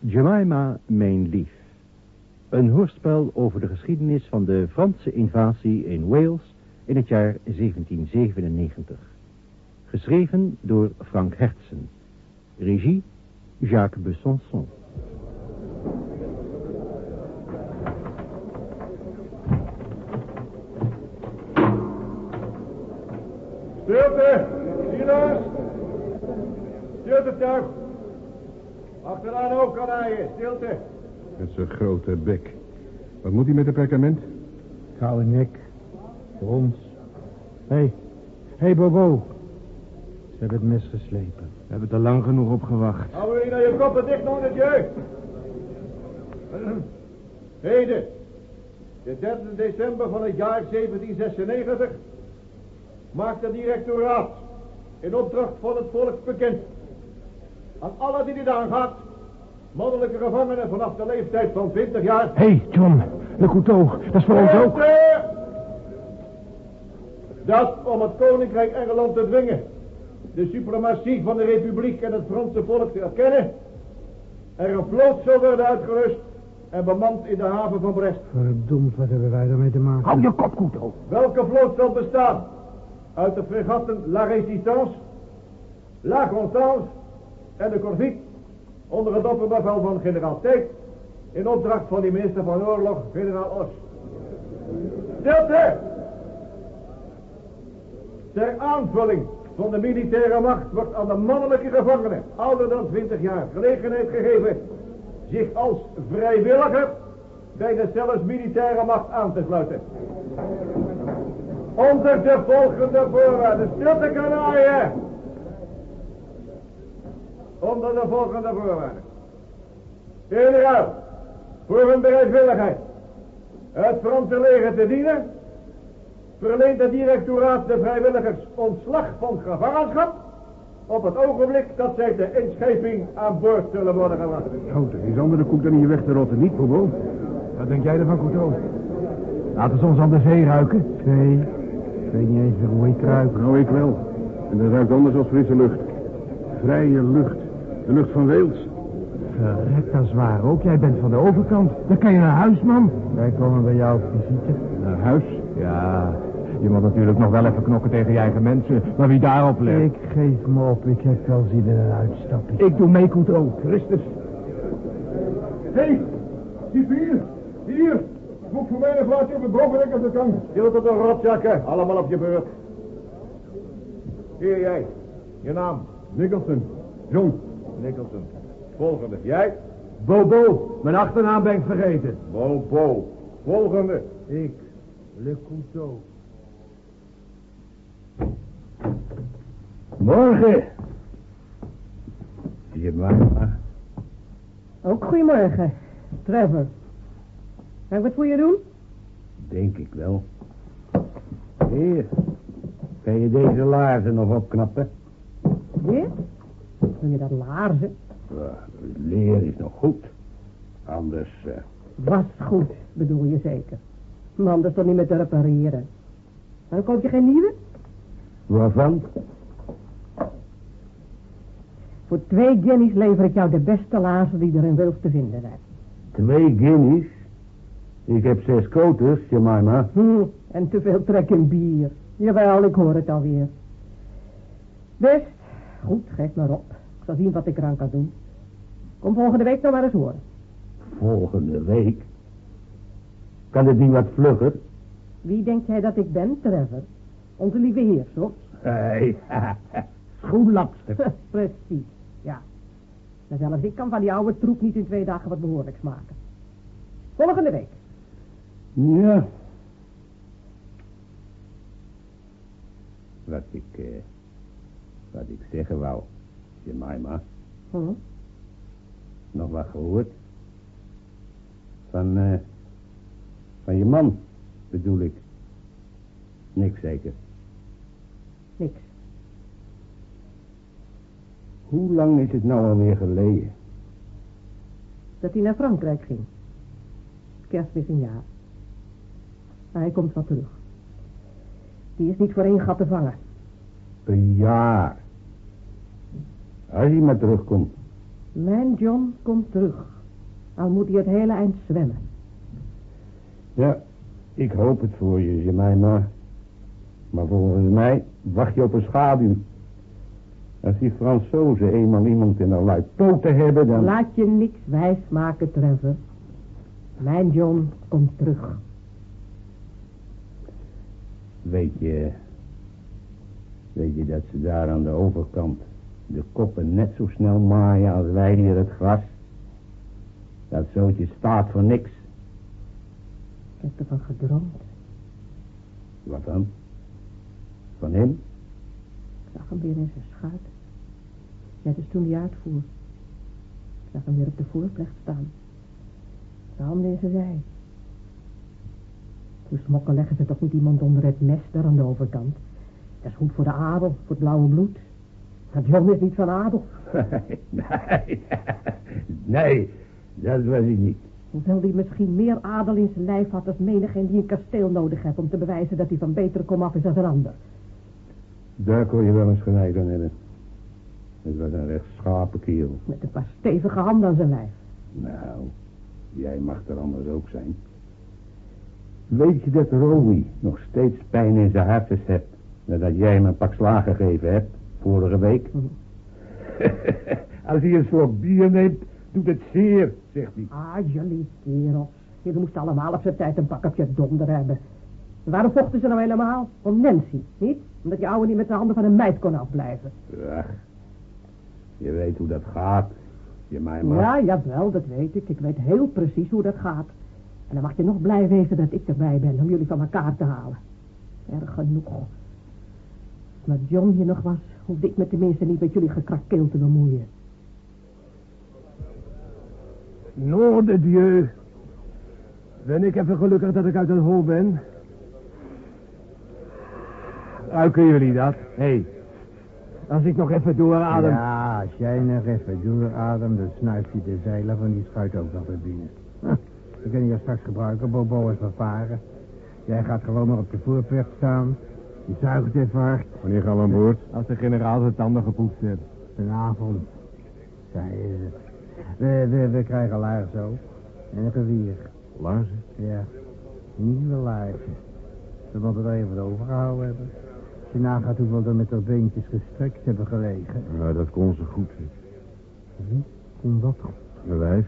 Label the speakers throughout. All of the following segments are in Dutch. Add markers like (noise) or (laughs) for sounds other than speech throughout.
Speaker 1: Jemima, mijn lief. Een hoorspel over de geschiedenis van de Franse invasie in Wales in het jaar 1797. Geschreven door Frank Hertzen. Regie Jacques Besançon.
Speaker 2: Stilte! Silas! Stilte, tuig! Achteraan ook, kanaille. Stilte!
Speaker 3: Met zijn grote bek. Wat moet hij met het perkament?
Speaker 4: Koude nek. Brons. Hé. Hé, hey, Bobo. Ze hebben het mes geslepen. We hebben er lang genoeg op gewacht.
Speaker 2: Hou jullie naar je koppen dicht, nonnetje! Heden, de 3 december van het jaar 1796, maakt het directoraat in opdracht van het volk bekend aan alle die dit aangaat, mannelijke gevangenen vanaf de leeftijd van 20 jaar.
Speaker 4: Hé, hey, John. Le couteau. Dat is voor ons ook.
Speaker 2: Dat om het Koninkrijk Engeland te dwingen de suprematie van de Republiek en het Franse volk te erkennen. Er een vloot zal worden uitgerust en bemand in de haven van Brest.
Speaker 4: Verdomd, wat hebben wij daarmee te maken?
Speaker 1: Hou je kop, Couto.
Speaker 2: Welke vloot zal bestaan? Uit de fregatten La Résistance, La Constance en de Corvette, onder het opperbevel van generaal Teek, in opdracht van de minister van Oorlog, generaal Os. Stilte! Ter aanvulling van de militaire macht wordt aan de mannelijke gevangenen, ouder dan 20 jaar, gelegenheid gegeven zich als vrijwilliger bij de zelfs militaire macht aan te sluiten. Onder de volgende voorwaarden. Stilte kanaaien! Onder de volgende voorwaarden. In ruil voor hun bereidwilligheid het Franse leger te dienen, verleent het directoraat de vrijwilligers ontslag van gevangenschap op het ogenblik dat zij de inscheping aan boord zullen worden gebracht.
Speaker 3: Oh, dat is andere koek dan in je weg te rotten, niet, Bobo?
Speaker 4: Wat denk jij ervan, Couteau? Laten ze ons aan de zee ruiken. Zee? Ik weet niet eens hoe ik ruik.
Speaker 3: Nou, ik wel. En dat ruikt anders als frisse lucht. Vrije lucht. De lucht van Wales.
Speaker 4: Verrek, dat is waar. Ook jij bent van de overkant. Dan kan je naar huis, man. Wij komen bij jou op visite.
Speaker 3: Naar huis?
Speaker 4: Ja, je moet natuurlijk nog wel even knokken tegen je eigen mensen. Maar wie daarop let... Ik geef me op. Ik heb wel zin in een uitstapje. Ik doe mee, Couteau.
Speaker 3: Christus.
Speaker 2: Hé, hey, cipier, hier, boek voor mij een plaatje op het bovendek als het kan. Stilte de rotzakken, allemaal op je beurt. Hier jij, je naam.
Speaker 3: Nicholson. John.
Speaker 2: Nicholson. Volgende, jij?
Speaker 4: Bobo, mijn achternaam ben ik vergeten.
Speaker 2: Bobo. Volgende.
Speaker 4: Ik, Le Couteau.
Speaker 1: Morgen. Jemima.
Speaker 5: Ook goedemorgen, Trevor. Ik wat voor je doen?
Speaker 1: Denk ik wel. Hier. Kan je deze laarzen nog opknappen?
Speaker 5: Dit? Doe je dat laarzen?
Speaker 1: Ja, leer is nog goed. Anders... eh,
Speaker 5: Was goed, bedoel je zeker. Maar anders toch niet meer te repareren. Dan koop je geen nieuwe?
Speaker 1: waarvan?
Speaker 5: Voor twee guineas lever ik jou de beste laarzen die er in Wils te vinden zijn.
Speaker 1: Twee guineas. Ik heb zes koters, Jemima.
Speaker 5: Hm, en te veel trek in bier. Jawel, ik hoor het alweer. Best. Goed, geef maar op. Ik zal zien wat ik eraan kan doen. Kom volgende week nog maar eens horen.
Speaker 1: Volgende week. Kan het niet wat vlugger?
Speaker 5: Wie denk jij dat ik ben, Trevor? Onze lieve heer, zo?
Speaker 1: Hey, (laughs) schoenlapster. (laughs)
Speaker 5: Precies, ja. Maar zelfs ik kan van die oude troep niet in twee dagen wat behoorlijks maken. Volgende week.
Speaker 1: Ja. Wat ik, eh, wat ik zeggen wou, Jemima,
Speaker 5: Hm?
Speaker 1: nog wat gehoord? Van, eh, van je man, bedoel ik. Niks zeker.
Speaker 5: Niks.
Speaker 1: Hoe lang is het nou alweer geleden?
Speaker 5: Dat hij naar Frankrijk ging. Kerstmis een jaar. Maar hij komt wel terug. Die is niet voor één gat te vangen.
Speaker 1: Een jaar. Als hij maar terugkomt.
Speaker 5: Mijn John komt terug. Al moet hij het hele eind zwemmen.
Speaker 1: Ja, ik hoop het voor je, Jemima. Maar volgens mij wacht je op een schaduw. Als die Fransozen eenmaal iemand in een lui poten hebben, dan...
Speaker 5: Laat je niks wijs maken, Trevor. Mijn John komt terug.
Speaker 1: Weet je... Weet je dat ze daar aan de overkant de koppen net zo snel maaien als wij hier het gras? Dat zootje staat voor niks.
Speaker 5: Ik heb ervan gedroomd.
Speaker 1: Wat dan? Van hem?
Speaker 5: Ik zag hem weer in zijn schuit. Net als toen hij uitvoer. Ik zag hem weer op de voorplecht staan. Zijn handen in zijn zij. Hoe smokken leggen ze toch niet iemand onder het mes daar aan de overkant? Dat is goed voor de adel, voor het blauwe bloed. Dat John is niet van adel. (laughs)
Speaker 1: nee, nee, dat was hij niet.
Speaker 5: Hoewel hij misschien meer adel in zijn lijf had als menigeen die een kasteel nodig heeft om te bewijzen dat hij van betere komaf is dan een ander.
Speaker 1: Daar kon je wel eens gelijk aan hebben. Het was een rechtschapen kerel.
Speaker 5: Met een paar stevige handen aan zijn lijf.
Speaker 1: Nou, jij mag er anders ook zijn. Weet je dat Rowie nog steeds pijn in zijn hartjes hebt... nadat jij hem een pak slagen gegeven hebt, vorige week? (laughs) Als hij een slok bier neemt, doet het zeer, zegt hij.
Speaker 5: Ah, jullie kerels. Jullie moesten allemaal op zijn tijd een pak op je donder hebben. Waarom vochten ze nou helemaal? Om Nancy, niet? Omdat je ouwe niet met de handen van een meid kon afblijven.
Speaker 1: Ja, je weet hoe dat gaat. Je mij maar.
Speaker 5: Ja, jawel, dat weet ik. Ik weet heel precies hoe dat gaat. En dan mag je nog blij wezen dat ik erbij ben om jullie van elkaar te halen. Erg genoeg. Maar John hier nog was, hoefde ik me tenminste niet met jullie gekrakeel te bemoeien.
Speaker 4: Nom de Dieu. Ben ik even gelukkig dat ik uit het hol ben. Ruiken jullie dat? Hé. Hey. Als ik nog even dooradem.
Speaker 6: Ja, als jij nog even doorademt, dan snuift je de zeilen van die schuit ook nog weer binnen. Huh, we kunnen je straks gebruiken, Bobo is vervaren. Jij gaat gewoon maar op de voorplecht staan. Je zuigt even hard.
Speaker 1: Wanneer gaan we aan boord?
Speaker 4: Als de generaal zijn tanden gepoetst heeft.
Speaker 6: Vanavond. Zij is het. We, we, we krijgen laars ook. En een gevier.
Speaker 1: Laarzen?
Speaker 6: Ja. Nieuwe laarzen. We moeten er even overgehouden hebben. Als je nagaat hoeveel er met haar beentjes gestrekt hebben gelegen.
Speaker 1: Ja, dat kon ze goed.
Speaker 6: Wie kon dat goed?
Speaker 1: Een wijf.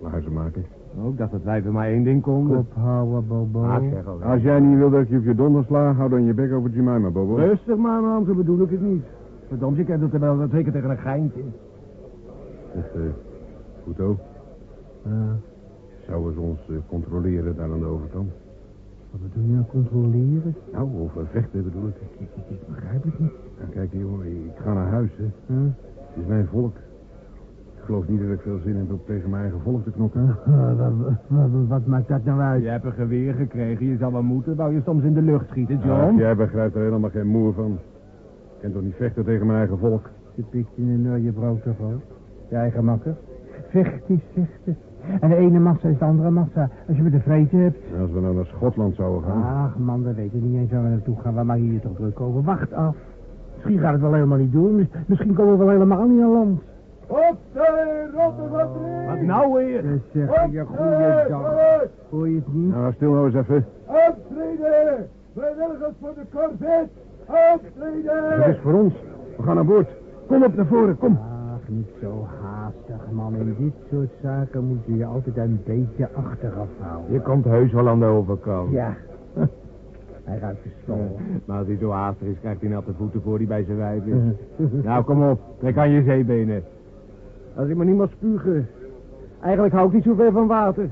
Speaker 1: Laarzen maken.
Speaker 4: Ook dat het wijven maar één ding konden.
Speaker 6: Ophouden, Bobo.
Speaker 4: Ah, zeg.
Speaker 1: Als jij niet wil dat je op je donder sla, hou dan je bek over Jemima, Bobo.
Speaker 4: Rustig maar, man, zo bedoel ik het niet. Verdomd, je kent het er wel dat zeker tegen een geintje.
Speaker 1: Zeg, eh, goed ook.
Speaker 6: Ja,
Speaker 1: Zouden ze ons eh, controleren daar aan de overkant?
Speaker 6: wat bedoel je nou controleren?
Speaker 1: Nou, of we vechten bedoel ik.
Speaker 6: Ik, ik, ik begrijp het niet.
Speaker 1: Nou, kijk, jongen, ik ga naar huis, hè. Het is mijn volk. Ik geloof niet dat ik veel zin heb om tegen mijn eigen volk te knokken. (laughs)
Speaker 6: Ah, wat, wat, wat maakt dat nou uit?
Speaker 4: Je hebt een geweer gekregen, je zal wel moeten. Wou je soms in de lucht schieten,
Speaker 1: Ach,
Speaker 4: John?
Speaker 1: jij begrijpt er helemaal geen moer van. Ik kan toch niet vechten tegen mijn eigen volk?
Speaker 6: Je pikt in een je brood toch ook? Je eigen makker? Vecht is vechten. En de ene massa is de andere massa. Als je me tevreden hebt.
Speaker 1: En als we nou naar Schotland zouden gaan...
Speaker 6: Ach man, we weten niet eens waar we naartoe gaan. We maken hier toch druk over. Wacht af. Misschien gaat het wel helemaal niet door. Mis- Misschien komen we wel helemaal niet aan land.
Speaker 4: Opzij, Rotterdam! Wat nou weer?
Speaker 6: Dus zeg je goede dag. Hoor je het niet?
Speaker 1: Nou, stil nou eens even.
Speaker 4: Aftreden! Vrijwilligers voor de corvette! Aftreden!
Speaker 1: Het is voor ons. We gaan aan boord. Kom op naar voren, kom.
Speaker 6: Ach, niet zo haastig, man. In dit soort zaken moet je je altijd een beetje achteraf houden.
Speaker 4: Je komt heus wel aan de overkant.
Speaker 6: Ja. (laughs) Hij ruikt de stol.
Speaker 4: Maar als hij zo haastig is, krijgt hij natte voeten voor hij bij zijn wijf is. (laughs) nou, kom op. Trek aan je zeebenen. Als ik maar niet mag spugen. Eigenlijk hou ik niet zoveel van water.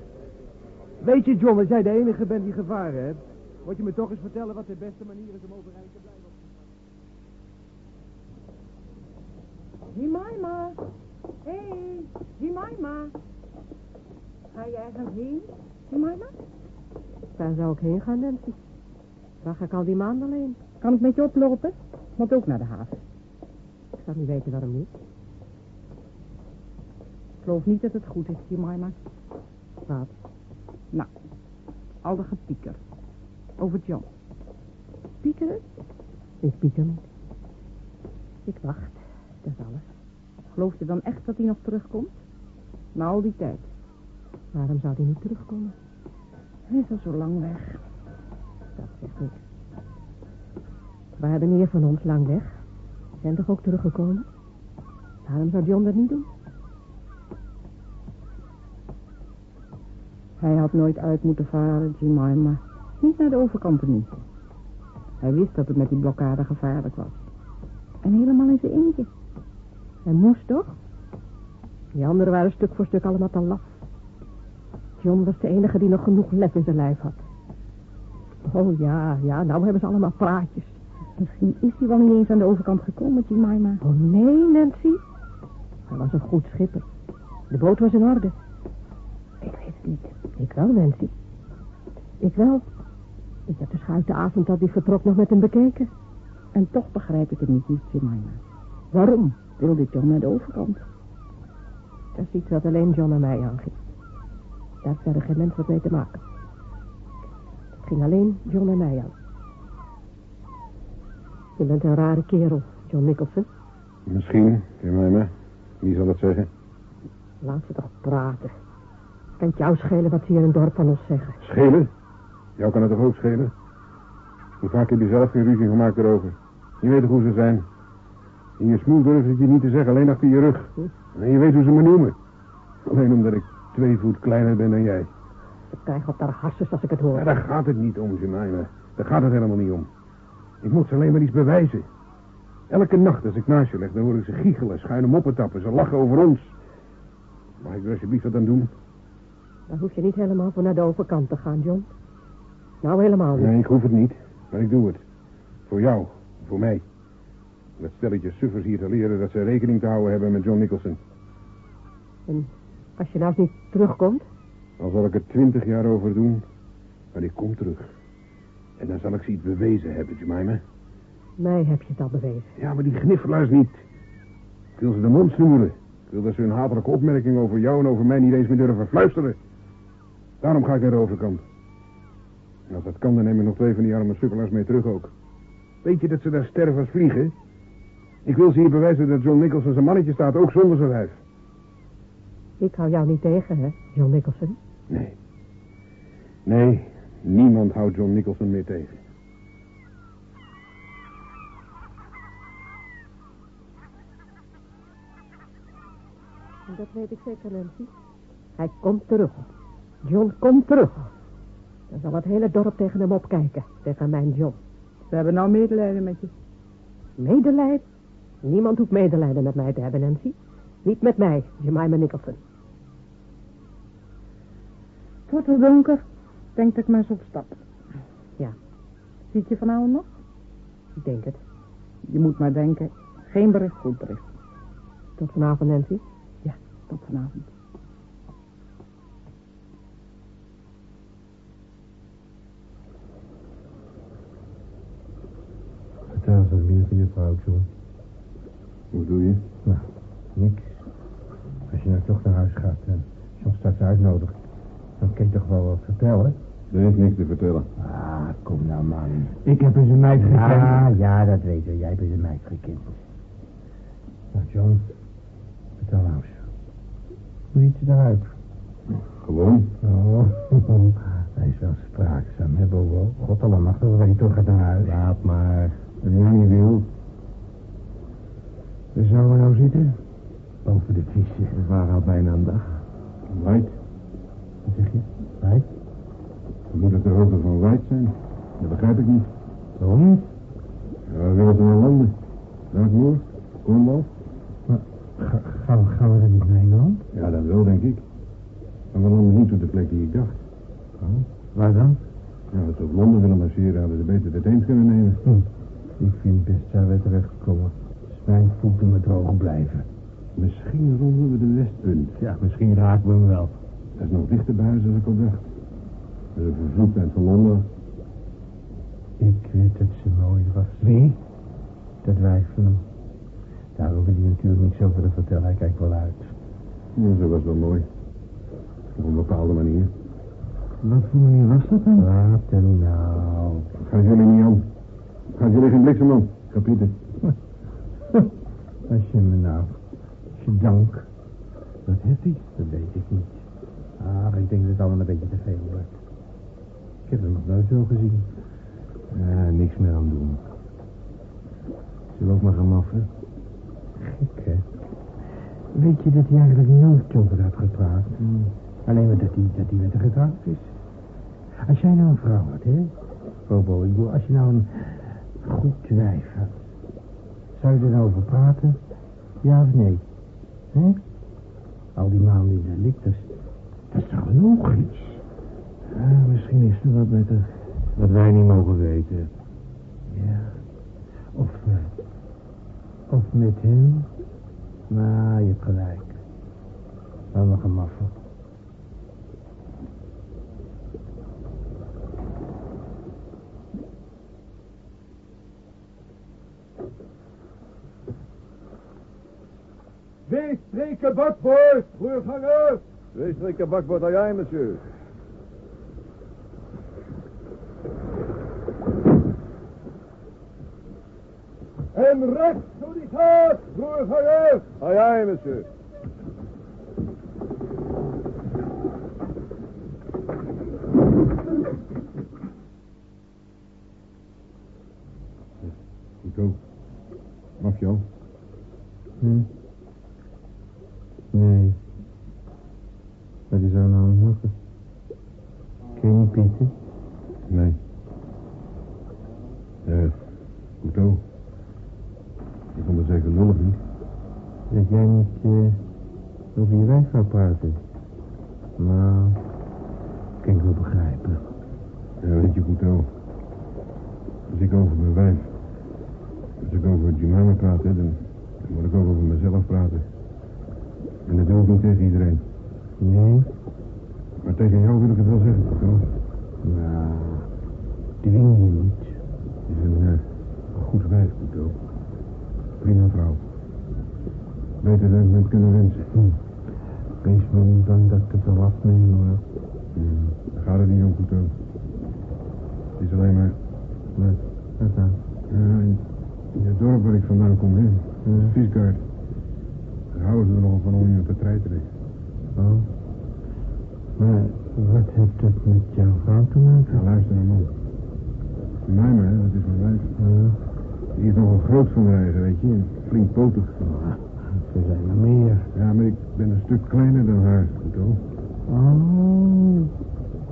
Speaker 4: Weet je, John, als jij de enige bent die gevaren hebt... moet je me toch eens vertellen wat de beste manier is om overeind te blijven.
Speaker 5: Jemima. Hé, hey, Jemima. Ga je ergens heen, Jemima? Waar zou ik heen gaan, Nancy? Waar ga ik al die maanden alleen? Kan ik met je oplopen? Moet ook naar de haven. Ik zou niet weten waarom niet. Ik geloof niet dat het goed is, Jemima. Wat? Nou, al de gepieker. Over John. Piekeren? Ik pieker niet. Ik wacht, dat is alles.
Speaker 7: Geloof je dan echt dat hij nog terugkomt? Na al die tijd.
Speaker 5: Waarom zou hij niet terugkomen?
Speaker 7: Hij is al zo lang weg.
Speaker 5: Dat zegt niks. Waren meer van ons lang weg? Zijn toch ook teruggekomen? Waarom zou John dat niet doen?
Speaker 7: Hij had nooit uit moeten varen, Jemima. Niet naar de overkant niet. Hij wist dat het met die blokkade gevaarlijk was. En helemaal in zijn eentje.
Speaker 5: Hij moest toch? Die anderen waren stuk voor stuk allemaal te laf. John was de enige die nog genoeg lef in zijn lijf had. Oh ja, ja, nou hebben ze allemaal praatjes.
Speaker 7: Misschien is hij wel niet eens aan de overkant gekomen, Jemima.
Speaker 5: Oh nee, Nancy. Hij was een goed schipper. De boot was in orde.
Speaker 7: Ik weet het niet.
Speaker 5: Ik wel, Nancy. Ik wel. Ik heb de schuit de avond dat hij vertrok nog met hem bekeken.
Speaker 7: En toch begrijp ik het niet, niet Jemima. Waarom wilde John naar de overkant?
Speaker 5: Dat is iets wat alleen John en mij aanging. Daar heeft verder geen mens wat mee te maken. Het ging alleen John en mij aan. Je bent een rare kerel, John Nicholson.
Speaker 3: Misschien, Jemima. Wie zal het zeggen?
Speaker 5: Laat ze toch praten. Kan het jou schelen wat ze hier in het dorp van ons zeggen?
Speaker 3: Schelen? Jou kan het toch ook schelen? Hoe vaak heb je zelf geen ruzie gemaakt erover? Je weet hoe ze zijn? In je smoel durf je niet te zeggen, alleen achter je rug. En je weet hoe ze me noemen. Alleen omdat ik twee voet kleiner ben dan jij.
Speaker 5: Ik krijg op haar harses als ik het hoor.
Speaker 3: Ja, daar gaat het niet om, Jemima. Daar gaat het helemaal niet om. Ik moet ze alleen maar iets bewijzen. Elke nacht als ik naast je leg, dan hoor ik ze giechelen, schuine moppen tappen. Ze lachen over ons. Mag ik er alsjeblieft wat aan doen?
Speaker 5: Dan hoef je niet helemaal voor naar de overkant te gaan, John. Nou, helemaal niet.
Speaker 3: Nee, ik hoef het niet. Maar ik doe het. Voor jou. Voor mij. Dat stelletje suffers hier te leren dat ze rekening te houden hebben met John Nicholson.
Speaker 5: En als je nou niet terugkomt?
Speaker 3: Dan zal ik er twintig jaar over doen. Maar ik kom terug. En dan zal ik ze iets bewezen hebben, Jemima.
Speaker 5: Mij heb je het al bewezen.
Speaker 3: Ja, maar die gniffelaars niet. Ik wil ze de mond snoeren. Ik wil dat ze hun hatelijke opmerking over jou en over mij niet eens meer durven fluisteren. Daarom ga ik naar de overkant. En als dat kan, dan neem ik nog twee van die arme sukkelaars mee terug ook. Weet je dat ze daar sterven als vliegen? Ik wil ze hier bewijzen dat John Nicholson zijn mannetje staat, ook zonder zijn lijf.
Speaker 5: Ik hou jou niet tegen, hè, John Nicholson?
Speaker 3: Nee. Nee, niemand houdt John Nicholson meer tegen.
Speaker 5: En dat weet ik zeker, Nancy. Hij komt terug. John komt terug. Dan zal het hele dorp tegen hem opkijken, tegen mijn John.
Speaker 7: We hebben nou medelijden met je.
Speaker 5: Medelijden? Niemand hoeft medelijden met mij te hebben, Nancy. Niet met mij, Jemima Nicholson.
Speaker 7: Het wordt al donker. Denk dat ik maar eens opstap.
Speaker 5: Ja.
Speaker 7: Ziet je vanavond nog?
Speaker 5: Ik denk het.
Speaker 7: Je moet maar denken. Geen bericht, goed bericht.
Speaker 5: Tot vanavond, Nancy.
Speaker 7: Ja, tot vanavond.
Speaker 6: Eens wat meer van je vrouw, John.
Speaker 3: Hoe doe je?
Speaker 6: Nou, niks. Als je nou toch naar huis gaat en John straks uitnodigt, dan kun je toch wel wat vertellen?
Speaker 3: Er is niks te vertellen.
Speaker 6: Ah, kom nou, man. Ik heb eens een meid gekend. Ja, ja, dat weet je. Jij hebt eens een meid gekend. Nou, John, vertel nou eens. Hoe ziet ze eruit?
Speaker 3: Gewoon.
Speaker 6: Oh, (laughs) hij is wel spraakzaam, hè, Bobo? God allemachtig, dan je toch gaat naar huis. Laat maar. Als jij niet wil. Waar zullen we nou zitten? Boven de vissen. We waren al bijna een dag.
Speaker 3: White.
Speaker 6: Wat zeg je? Wij?
Speaker 3: Dan moet het de hoogte van White zijn. Dat begrijp ik niet.
Speaker 6: Waarom niet?
Speaker 3: Ja, we willen dan landen. Dartmoor, Cornwall.
Speaker 6: Ga, gaan, we- gaan we er niet naar Engeland?
Speaker 3: Ja, dat wel, denk ik. Maar we landen niet op de plek die ik dacht.
Speaker 6: Oh, waar dan?
Speaker 3: Ja, als we op Londen willen marcheren, hadden ze beter de Theems kunnen nemen.
Speaker 6: Hm. Ik vind best daar weer terechtgekomen. Als mijn voeten me droog blijven.
Speaker 3: Misschien ronden we de Westpunt.
Speaker 6: Ja, misschien raken we hem wel.
Speaker 3: Dat is nog dichter bij huis dan ik al dacht. De vervloektheid van Londen.
Speaker 6: Ik weet dat ze mooi was. Wie? Dat wijf van hem. Daar hoef ik natuurlijk niks over te vertellen. Hij kijkt wel uit.
Speaker 3: Ja, ze was wel mooi. Op een bepaalde manier.
Speaker 6: Wat voor manier was dat dan? Hem nou.
Speaker 3: Gaat jullie niet aan. Gaat jullie geen bliksem. Kapieter.
Speaker 6: Als je me nou Dank. Wat heeft hij? Dat weet ik niet. Ah, ik denk dat het allemaal een beetje te veel wordt. Ik heb hem nog nooit zo gezien. Ja, niks meer aan doen. Zullen we ook maar gaan maffen? Gek, hè? Weet je dat hij eigenlijk nooit over had gepraat? Alleen maar dat hij, dat hij met haar getrouwd is. Als jij nou een vrouw had, hè? Bobo, ik bedoel, als je nou een goed wijf had. Zou je er nou praten? Ja of nee? Hè? Al die maanden in de lik, dat is, toch logisch?
Speaker 3: Ja, misschien is er wat met haar. Wat wij niet mogen weten.
Speaker 6: Ja. Of, eh, of met hem. Maar je hebt gelijk. Laten we gaan maffen.
Speaker 8: Streken bakboord, voorganger.
Speaker 9: Twee strikken bakboord aan jij, monsieur.
Speaker 8: En rechts zo die gaat, voorganger.
Speaker 9: Aan jij, monsieur.
Speaker 3: Goed ook. Mag je al?
Speaker 6: Hm? Nee. Wat is er nou nog? Ken je niet Pieter?
Speaker 3: Nee. Eh, goed ook. Je vond het zeker lullig niet.
Speaker 6: Dat jij niet eh, over je wijf gaat praten. Nou, kan ik wel begrijpen.
Speaker 3: Ja, weet je goed ook. Als ik over mijn wijf, als ik over Jemima praat, hè, dan, dan moet ik ook over mezelf praten. En dat doe ik niet tegen iedereen.
Speaker 6: Nee?
Speaker 3: Maar tegen jou wil ik het wel zeggen, goed ook.
Speaker 6: Nou, dwing je niet.
Speaker 3: Het is een eh, goed wijf, goed ook. Prima vrouw. Beter dan ik me had kunnen wensen.
Speaker 6: Hm. Wees maar niet bang dat ik het wel afneem, hoor.
Speaker 3: Hmm, daar gaat het niet om, goed ook. Het is alleen maar...
Speaker 6: Wat, wat dan?
Speaker 3: Ja, in, in het dorp waar ik vandaan kom, hè.
Speaker 6: Ja.
Speaker 3: Viesgaard. Daar houden ze er nogal van om iemand te treiteren.
Speaker 6: Oh. Maar wat heeft dat met jouw vrouw te maken?
Speaker 3: Ja, luister nou man. Mij maar, hè, dat is mijn wijf.
Speaker 6: Ja.
Speaker 3: Die is nogal groot van haar eigen, weet je. en Flink potig.
Speaker 6: Er zijn er meer.
Speaker 3: Ja, maar ik ben een stuk kleiner dan haar, goed ook.
Speaker 6: Oh,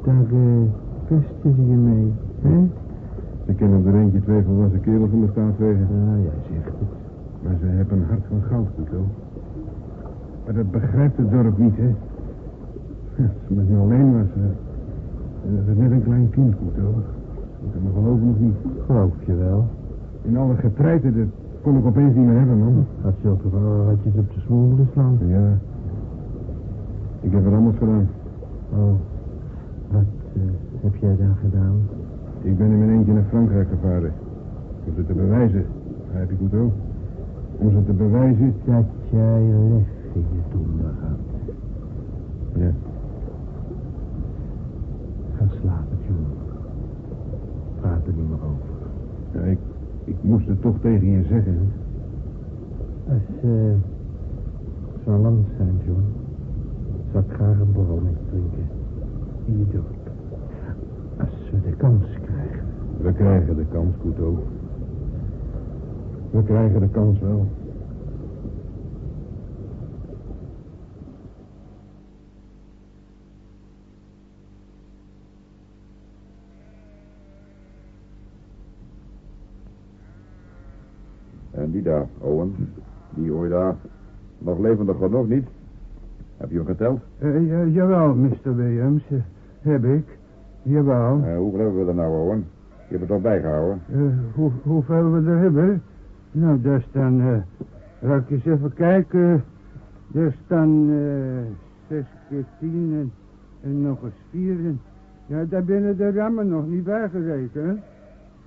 Speaker 6: daar uh, pesten ze je mee, hè?
Speaker 3: Ze kennen er eentje twee volwassen kerels van de staat wegen.
Speaker 6: Ja, jij zegt het.
Speaker 3: Maar ze hebben een hart van goud, goed ook. Maar dat begrijpt het dorp niet, hè. Als ze met me alleen was, dan was het net een klein kind, goed ook. Ik kan me geloven nog niet.
Speaker 6: Geloof je wel.
Speaker 3: In alle getreiten, dat kon ik opeens niet meer hebben, man.
Speaker 6: Had je ook wel had je het op de smoel moeten slaan?
Speaker 3: Ja. Ik heb er anders gedaan.
Speaker 6: Oh, wat eh, heb jij dan gedaan?
Speaker 3: Ik ben in mijn eentje naar Frankrijk gevaren. Om ze te bewijzen. Begrijp je goed ook? Om ze te bewijzen.
Speaker 6: Dat jij lef in je donder had.
Speaker 3: Ja.
Speaker 6: Ga slapen, John. Praat er niet meer over.
Speaker 3: ja ik, ik moest het toch tegen je zeggen.
Speaker 6: Als uh, zou lang zijn, John, zou ik graag een borrel drinken. In je dorp. Als we de kans krijgen.
Speaker 3: We krijgen de kans, goed ook. We krijgen de kans wel.
Speaker 9: En die daar, Owen. Die hoor je daar. Nog levendig genoeg, niet? Heb je hem geteld?
Speaker 8: Eh, ja, jawel, Mr. Williams. eh, heb ik. Jawel.
Speaker 9: Eh, hoeveel hebben we er nou, Owen? Je hebt het toch bijgehouden?
Speaker 8: Eh, hoe, hoeveel we er hebben? Nou, daar staan... eh laat ik eens even kijken. Daar staan zes keer tien en, en nog eens vier. En, ja, daar binnen de rammen nog niet bijgerekend.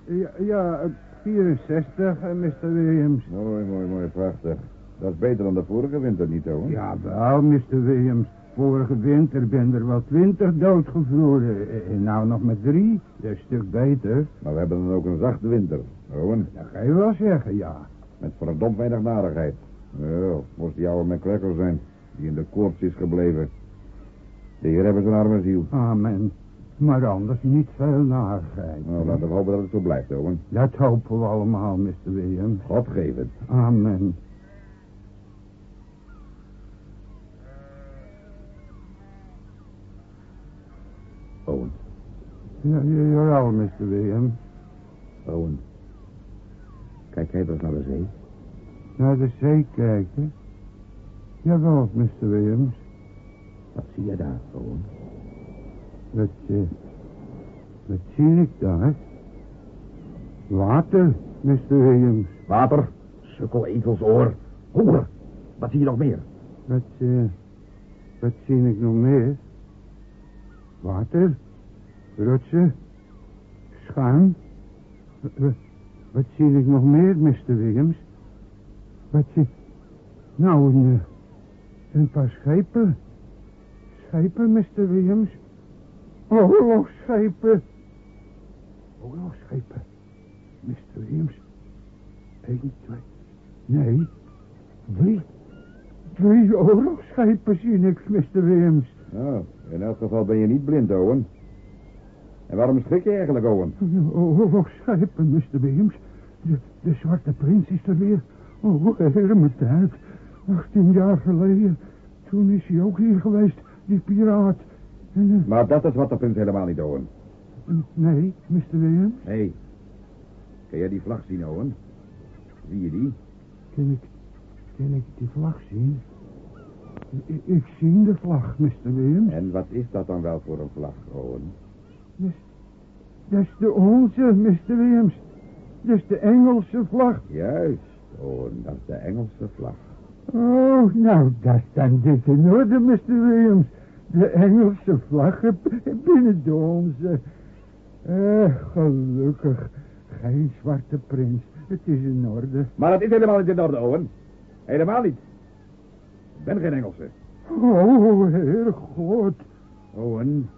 Speaker 8: Ja, ja eh, 64, eh, Mr. Williams.
Speaker 9: Mooi, mooi, mooi, prachtig. Dat is beter dan de vorige winter niet, Owen.
Speaker 8: Jawel, Mr. Williams. Vorige winter ben er wel twintig doodgevroren. Eh, En nou nog met drie. Dat is een stuk beter.
Speaker 9: Maar we hebben dan ook een zachte winter, Owen.
Speaker 8: Dat ga je wel zeggen, ja.
Speaker 9: Met verdomd weinig narigheid. Wel, moest die oude McCracker zijn, die in de koorts is gebleven. De heer hebben zijn arme ziel.
Speaker 10: Amen. Maar anders niet veel narigheid.
Speaker 9: Nou, laten we hopen dat het zo blijft, Owen.
Speaker 10: Dat hopen we allemaal, Mr. Williams.
Speaker 9: God geef het.
Speaker 10: Amen.
Speaker 9: Owen,
Speaker 10: Ja, ja, jawel, Mr. Williams.
Speaker 9: Owen. Kijk jij eens naar de zee?
Speaker 10: Naar de zee kijken. Jawel, Mr. Williams.
Speaker 9: Wat zie je daar, Owen?
Speaker 10: Wat, eh, wat zie ik daar? Water, Mr. Williams.
Speaker 9: Water, sukkel etelsoor. Honger. Wat zie je nog meer?
Speaker 10: Wat, eh, wat zie ik nog meer? Water, rotsen, schuim. Wat, zie ik nog meer, Mr. Williams? Wat zie... Nou, een, eh, een paar schepen. Schepen, Mr. Williams. Oorlogsschepen. Oorlogsschepen. Mr. Williams. Eén, twee... Nee, drie. Drie oorlogsschepen zie ik, Mr. Williams.
Speaker 9: Nou, in elk geval ben je niet blind, Owen. En waarom schrik je eigenlijk, Owen?
Speaker 10: Oorlogsschepen, Mr. Williams. De, de Zwarte Prins is er weer. Oh, helemaal tijd. 18 jaar geleden. Toen is hij ook hier geweest, die piraat. En,
Speaker 9: Maar dat is wat de prins helemaal niet, Owen.
Speaker 10: eh, nee, Mr. Williams.
Speaker 9: Hé, hey, kun jij die vlag zien, Owen? Zie je die?
Speaker 10: Kan ik, kan ik die vlag zien? Ik, ik zie de vlag, Mr. Williams.
Speaker 9: En wat is dat dan wel voor een vlag, Owen?
Speaker 10: Dat is de onze, Mr. Williams. Dat is de Engelse vlag.
Speaker 9: Juist, Owen, dat is de Engelse vlag.
Speaker 10: Oh, nou, dat is dan dik in orde, Mr. Williams. De Engelse vlag binnen de onze. Eh, gelukkig. Geen zwarte prins. Het is in orde.
Speaker 9: Maar dat is helemaal niet in orde, Owen. Helemaal niet. Ik ben geen Engelse.
Speaker 10: Oh, heer God.
Speaker 9: Owen.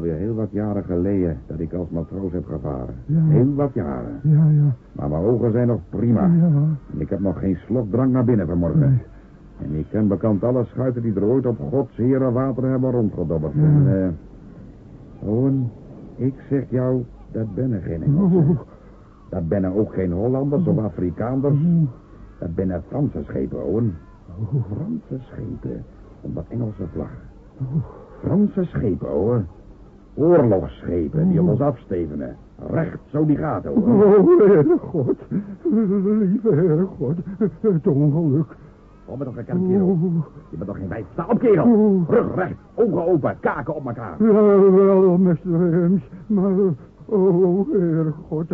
Speaker 9: Alweer heel wat jaren geleden dat ik als matroos heb gevaren.
Speaker 10: Ja.
Speaker 9: Heel wat jaren.
Speaker 10: Ja, ja,
Speaker 9: Maar mijn ogen zijn nog prima.
Speaker 10: ja.
Speaker 9: En ik heb nog geen slok drank naar binnen vanmorgen.
Speaker 10: Nee.
Speaker 9: En ik ken bekend alle schuiten die er ooit op Gods heren wateren hebben rondgedobberd.
Speaker 10: Ja.
Speaker 9: En, eh, Owen, ik zeg jou, dat ben er geen Engelsen.
Speaker 10: Oh,
Speaker 9: Dat ben er ook geen Hollanders of Afrikaanders.
Speaker 10: oh,
Speaker 9: Dat ben er Franse schepen, Owen. Franse schepen onder Engelse vlag. Franse schepen, hoor. Oorlogsschepen die op ons afstevenen. Recht zo die gaat, hoor.
Speaker 10: oh, heer God. Lieve heer God. Het ongeluk.
Speaker 9: Kom met nog een kerk, kerel. Je bent nog geen wijf. Sta op, kerel. Rug recht, ogen open, kaken op elkaar.
Speaker 10: Ja, wel, Mr. Williams. Maar, oh, heer God.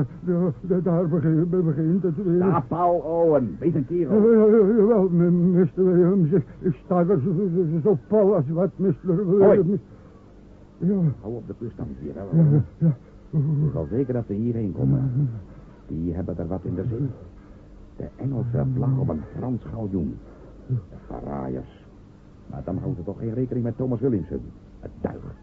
Speaker 10: Daar, begint, het weer.
Speaker 9: Sta, Paul Owen. Wees een kerel.
Speaker 10: Ja, Wel, Mr. Williams, ik, sta er zo, zo, zo pal als wat, Mr. Williams. Ja,
Speaker 9: Hou op de kust dan, kerel.
Speaker 10: ja, ja.
Speaker 9: Het is wel zeker dat ze hierheen komen. Die hebben er wat in de zin. De Engelse vlag op een Frans galjoen. De. Maar dan houden ze toch geen rekening met Thomas Williamson. Het duig.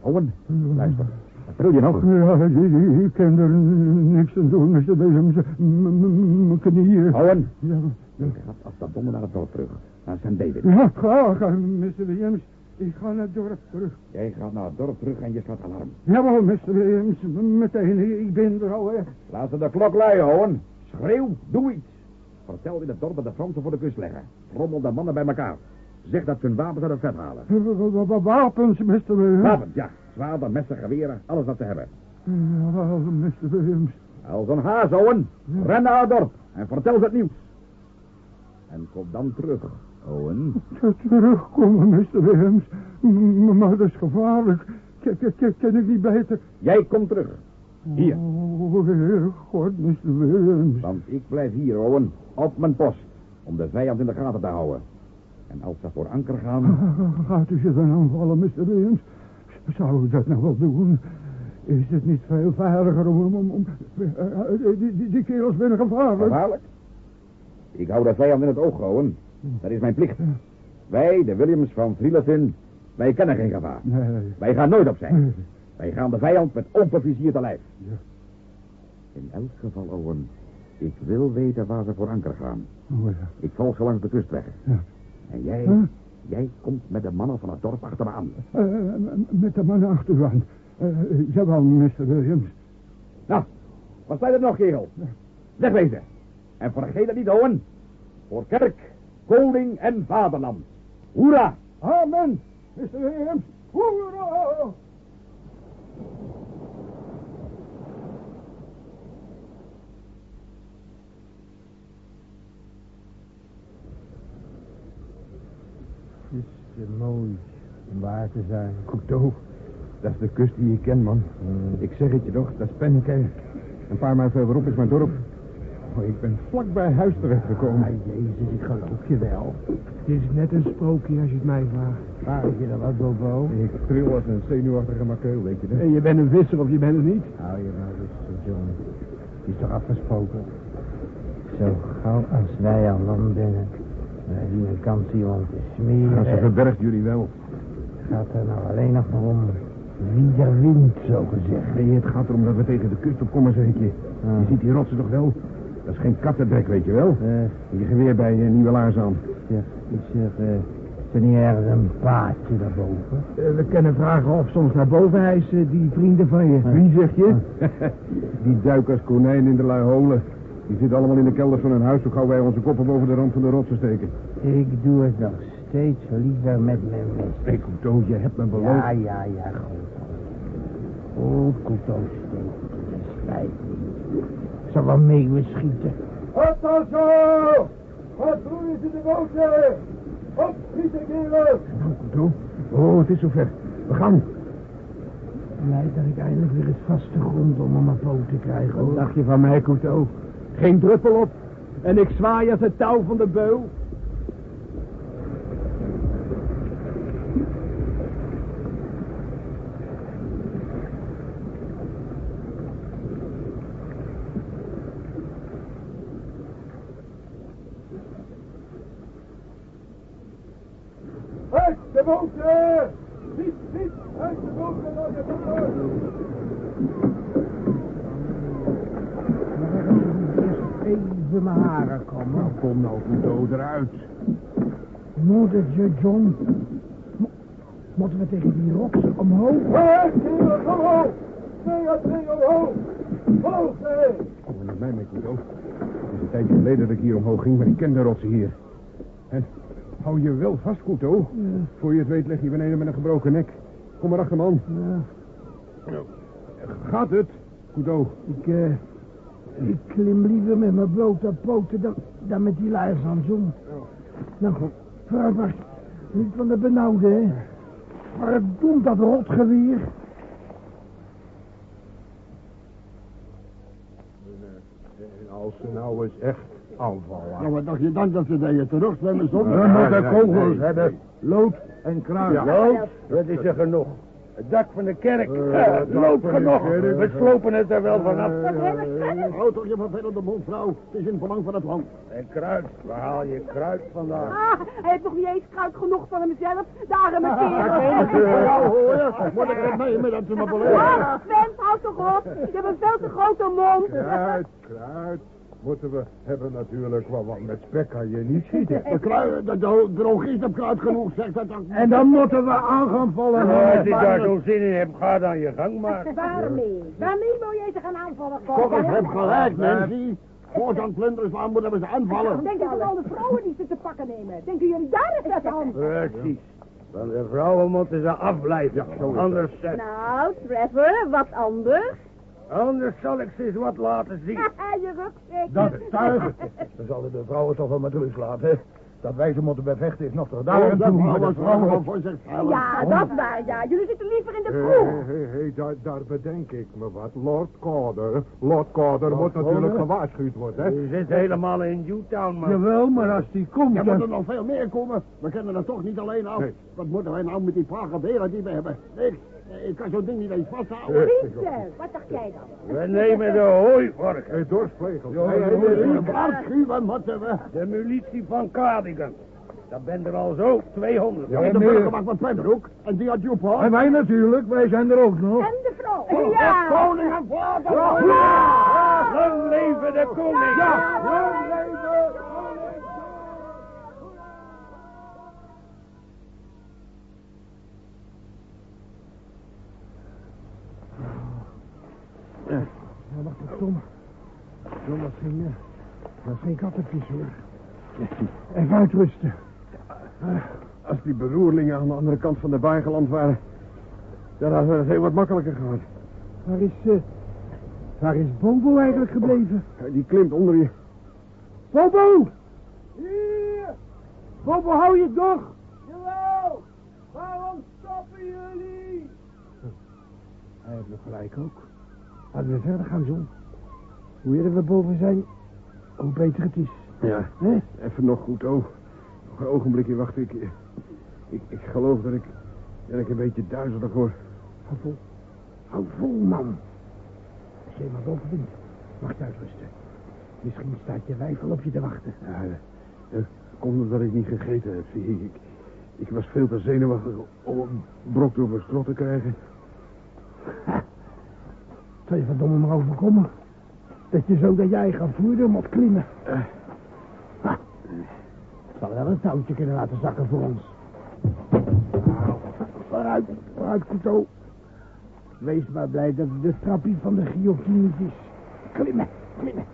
Speaker 9: Owen, luister. Wat wil je nog?
Speaker 10: Ja, ik, ik kan er niks aan doen, Mr. Williams. Mijn knieën.
Speaker 9: Owen,
Speaker 10: Ja, ja.
Speaker 9: ik ga als dat donder naar het dorp terug. Naar St. David.
Speaker 10: Ja, graag, Mr. Williams. Ik ga naar het dorp terug.
Speaker 9: Jij gaat naar het dorp terug en je slaat alarm.
Speaker 10: Jawel, Mr. Williams. Meteen, ik ben er al weg.
Speaker 9: Laat ze de klok luien, Owen. Schreeuw, doe iets. Vertel in het dorp dat de Fransen voor de kust leggen. Rommel de mannen bij elkaar. Zeg dat ze hun wapens uit het vet halen.
Speaker 10: Wapens, Mr. Williams.
Speaker 9: Wapens, ja. Zwaarden, messen, geweren. Alles wat ze hebben.
Speaker 10: Jawel, Mr. Williams.
Speaker 9: Als een haas, Owen. Ren naar het dorp en vertel ze het nieuws. En kom dan terug, Owen.
Speaker 10: Te- Terugkomen, Mr. Williams. Maar dat is gevaarlijk. K- k- k- Kan ik niet beter?
Speaker 9: Jij komt terug. Hier.
Speaker 10: Oh, heer God, Mr. Williams.
Speaker 9: Want ik blijf hier, Owen. Op mijn post. Om de vijand in de gaten te houden. En als ze voor anker gaan... (laughs)
Speaker 10: Gaat u ze dan aanvallen, Mr. Williams? Zou u dat nou wel doen? Is het niet veel veiliger om... om, om eh, eh, die, die, die kerels binnen gevaarlijk?
Speaker 9: Gevaarlijk? Ik hou de vijand in het oog, Owen. Dat is mijn plicht. Wij, de Williams van Vrieletin, wij kennen geen gevaar.
Speaker 10: Nee.
Speaker 9: Wij gaan nooit opzij. Wij gaan de vijand met open vizier te lijf.
Speaker 10: Ja.
Speaker 9: In elk geval, Owen, Ik wil weten waar ze voor anker gaan.
Speaker 3: Oh, ja.
Speaker 9: Ik volg ze langs de kustweg.
Speaker 3: Ja.
Speaker 9: En jij,
Speaker 3: Huh?
Speaker 9: jij komt met de mannen van het dorp achter me aan.
Speaker 3: Eh, met de mannen achter u aan. Eh, jawel, Mr. Williams.
Speaker 9: Nou, wat zijn er nog, kerel? Wegwezen. En vergeet het niet, Owen. Voor kerk, koning en vaderland. Hoera!
Speaker 3: Amen, Mr. Williams. Hoera!
Speaker 6: Het is te mooi om waar te zijn.
Speaker 3: Couteau, dat is de kust die ik ken, man. Ik zeg het je toch, dat is Penneke. Een paar mijl verderop is mijn dorp. Oh, ik ben vlak bij huis terechtgekomen.
Speaker 6: Maar jezus, ik geloof je wel. Het is net een sprookje als je het mij vraagt. Vraag ik je dan wat, Bobo?
Speaker 3: Ik tril als een zenuwachtige makeel, weet je dat?
Speaker 6: je bent een visser of je bent het niet? Hou je nou rustig, John. Het is toch afgesproken? Zo gauw als wij al land binnen. Wij zien een kans iemand te smeren.
Speaker 3: Ze verbergt jullie wel.
Speaker 6: gaat er nou alleen nog maar om wie er wint, zo gezegd.
Speaker 3: Nee, het gaat erom dat we tegen de kust opkomen, zeg ik je.
Speaker 6: Ah.
Speaker 3: Je ziet die rotsen toch wel? Dat is geen kattendrek, weet je wel?
Speaker 6: Eh,
Speaker 3: Je geweer bij uh, Nieuwe Laars aan.
Speaker 6: ik zeg, eh, is er niet ergens een paadje daarboven? Eh, we kunnen vragen of soms naar boven hijsen, die vrienden van je.
Speaker 3: Wie zeg je? (laughs) die duiken als konijnen in de lui holen. Die zitten allemaal in de kelders van hun huis, zo gauw wij onze koppen boven de rand van de rotsen steken.
Speaker 6: Ik doe het nog steeds liever met mijn mes.
Speaker 3: Nee, Couteau, je hebt me beloofd.
Speaker 6: Ja, ja, ja, goed. Goed, Couteau steekt. Dat spijt. Ik zal wel mee schieten.
Speaker 8: Wat dan zo? Wat roeien ze de boten? Op, schieten!
Speaker 3: Nou, Couteau. Oh, het is zover. We gaan.
Speaker 6: Blij dat ik eindelijk weer eens vaste grond om op mijn poot te krijgen. Wat dacht je van mij, Couteau? Geen druppel op. En ik zwaai als het touw van de beul.
Speaker 8: Uit de boten! Niet, niet, uit de boten naar de boten!
Speaker 6: Even mijn haren komen.
Speaker 3: Nou, kom nou, Couteau, eruit.
Speaker 6: Moedertje John. Mo- Moeten we tegen die rotsen omhoog?
Speaker 8: Omhoog! Twee omhoog! Hoog, nee!
Speaker 3: Kom maar naar mij mee, Couteau. Het is een tijdje geleden dat ik hier omhoog ging, maar ik ken de rotsen hier. En hou je wel vast, Couteau. Voor je het weet leg je beneden met een gebroken nek. Kom maar achter, man.
Speaker 6: Ja,
Speaker 3: Gaat het, Couteau?
Speaker 6: ik, eh, ik klim liever met mijn blote poten dan, dan met die luiers aan John. Nou, vooruit maar. Niet van de benauwde, hè. Maar het doet dat rotgeweer.
Speaker 3: Als ze nou eens echt aanvallen.
Speaker 1: Nou, wat dacht je dan dat ze dat je terugzwemmen zonder?
Speaker 3: We moeten kogels
Speaker 1: hebben.
Speaker 3: Lood en kruid.
Speaker 1: Lood, dat is er genoeg. Het dak van de kerk.
Speaker 3: Eh, de
Speaker 1: genoeg.
Speaker 3: kerk.
Speaker 1: We slopen het er wel vanaf.
Speaker 3: Eh,
Speaker 1: Houd toch je vervelende mond, vrouw. Het is in het belang van het land. En kruid. Waar haal je kruid vandaan?
Speaker 11: Ah, hij heeft nog niet eens kruid genoeg van hemzelf. De arme
Speaker 1: Ik
Speaker 11: kerel.
Speaker 1: wil jou horen. Moet ik het mee met dat ze me beleven?
Speaker 11: Ah, Sven, houd toch op. Je hebt een veel te grote mond.
Speaker 3: Kruid, kruid. Moeten we hebben natuurlijk, wel, want met spek kan je niet schieten.
Speaker 1: De kruid, de do- drogist heb kruid genoeg, zegt dat dan.
Speaker 6: En dan moeten we aan gaan vallen.
Speaker 1: Als je daar zo'n zin in hebt, ga dan je gang maar.
Speaker 11: Waarmee? Waarmee wil jij ze gaan aanvallen?
Speaker 1: Toch, ik heb gelijk, mensen. Voortaan plunderen slaan, moeten we ze aanvallen.
Speaker 11: Denk je aan al de vrouwen die ze te pakken nemen? Denken jullie daar eens dat aan?
Speaker 1: Precies. Van de vrouwen moeten ze afblijven. Anders,
Speaker 11: Nou, Trevor, wat anders?
Speaker 1: Anders zal ik ze eens wat laten zien.
Speaker 11: je rugzak.
Speaker 1: Dat tuig. Dan zullen de vrouwen toch wel met rust laten. Dat wij ze moeten bevechten is nog toch daar
Speaker 3: Oh,
Speaker 1: en toe. Maar voor zichzelf.
Speaker 11: Ja, dat is waar, ja. Jullie zitten liever in de
Speaker 3: Hé,
Speaker 11: kroeg.
Speaker 3: hé, hé, daar, daar bedenk ik me wat. Lord Corder. Lord Corder moet natuurlijk gewaarschuwd worden, hè?
Speaker 1: U zit helemaal in Newtown, man.
Speaker 6: Jawel, maar als die komt...
Speaker 1: Er
Speaker 6: dan-
Speaker 1: moeten nog veel meer komen. We kennen er toch niet alleen af.
Speaker 3: Nee.
Speaker 1: Wat moeten wij nou met die beren die we hebben? Ik, ik kan zo'n ding niet eens vasthouden.
Speaker 11: Pieter, wat dacht jij dan?
Speaker 1: We nemen de hooivork.
Speaker 3: Hé, hé.
Speaker 1: de waarschuwen moeten we. De militie van Cardigan. Dat bent er al zo 200.
Speaker 3: Ja,
Speaker 1: en de burgerwacht van Pembroek. En die had Joepel.
Speaker 6: En wij natuurlijk, wij zijn er ook nog.
Speaker 11: En de vrouw.
Speaker 1: Ja!
Speaker 11: Ja.
Speaker 1: Koning en vader! Ja! Lang leven de koning!
Speaker 3: Ja, lang leven koning
Speaker 6: Ja, wacht eens, Tom. Tom, dat is geen, eh, dat is geen kattenpies, hoor. Even uitrusten.
Speaker 3: Als die beroerlingen aan de andere kant van de baai geland waren... dan hadden we het heel wat makkelijker gehad.
Speaker 6: Waar is, eh, waar is Bobo eigenlijk gebleven?
Speaker 3: Die klimt onder je.
Speaker 6: Bobo! Hier! Bobo, hou je toch?
Speaker 1: Jawel! Waarom stoppen jullie?
Speaker 6: Hij heeft nog gelijk ook. Laten we verder gaan, John. Hoe eerder we boven zijn, hoe beter het is.
Speaker 3: Ja, even nog goed, oh. Nog een ogenblikje wachten. Ik, ik, ik geloof dat ik, dat ik een beetje duizelig word.
Speaker 6: Hou vol. Hou vol, man. Als je maar boven bent, mag je uitrusten. Misschien staat je wijf al op je te wachten.
Speaker 3: Ja, dat komt omdat ik niet gegeten heb, zie ik. ik. Ik was veel te zenuwachtig om een brok door mijn strot te krijgen.
Speaker 6: Zal je verdomme maar overkomen. Dat je zo dat jij gaat voeren moet klimmen.
Speaker 3: Eh.
Speaker 6: Ha. Ik zal wel een touwtje kunnen laten zakken voor ons. Vooruit, vooruit, Couteau. Wees maar blij dat het de trappie van de guillotine is. Klimmen, klimmen.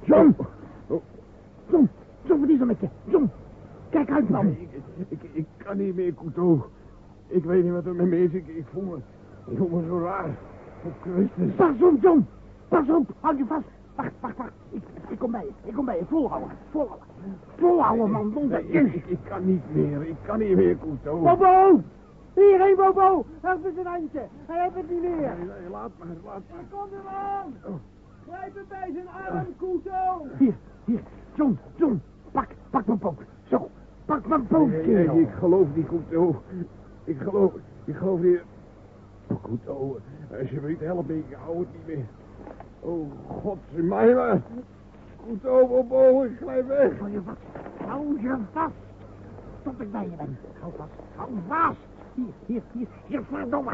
Speaker 6: John!
Speaker 3: Oh.
Speaker 6: John, John, wat is er met je? John, kijk uit, man.
Speaker 3: Ik, ik, ik kan niet meer, Couteau. Ik weet niet wat er met me is. Ik, ik, voel me, ik voel me zo raar. Christus.
Speaker 6: Pas op, John. Pas op, houd je vast. Wacht, wacht, wacht. Ik, ik kom bij je, ik kom bij je. Volhouden, volhouden. Volhouden, man. Donder.
Speaker 3: Nee, ik, ik, ik kan niet meer. Ik kan niet meer, Couteau.
Speaker 6: Bobo! Hierheen, Bobo! Help eens een handje. Hij heeft het niet meer.
Speaker 3: Nee, nee, laat maar, laat maar.
Speaker 1: Kom eraan! Grijp hem bij zijn arm, Kuto!
Speaker 6: Hier, hier. John, John. Pak, pak mijn poot. Zo, pak mijn poot,
Speaker 3: Nee, nee, ik geloof niet, Couteau. Ik geloof, ik geloof niet. Oh, Couteau, alsjeblieft, help me. Ik hou het niet meer. Oh, god, mij maar. Couteau, Bobo, ik glij weg.
Speaker 6: Hou je vast. Hou je vast. Tot ik bij je ben. Hou vast. Hou vast. Hier, hier, hier. Hier, verdomme.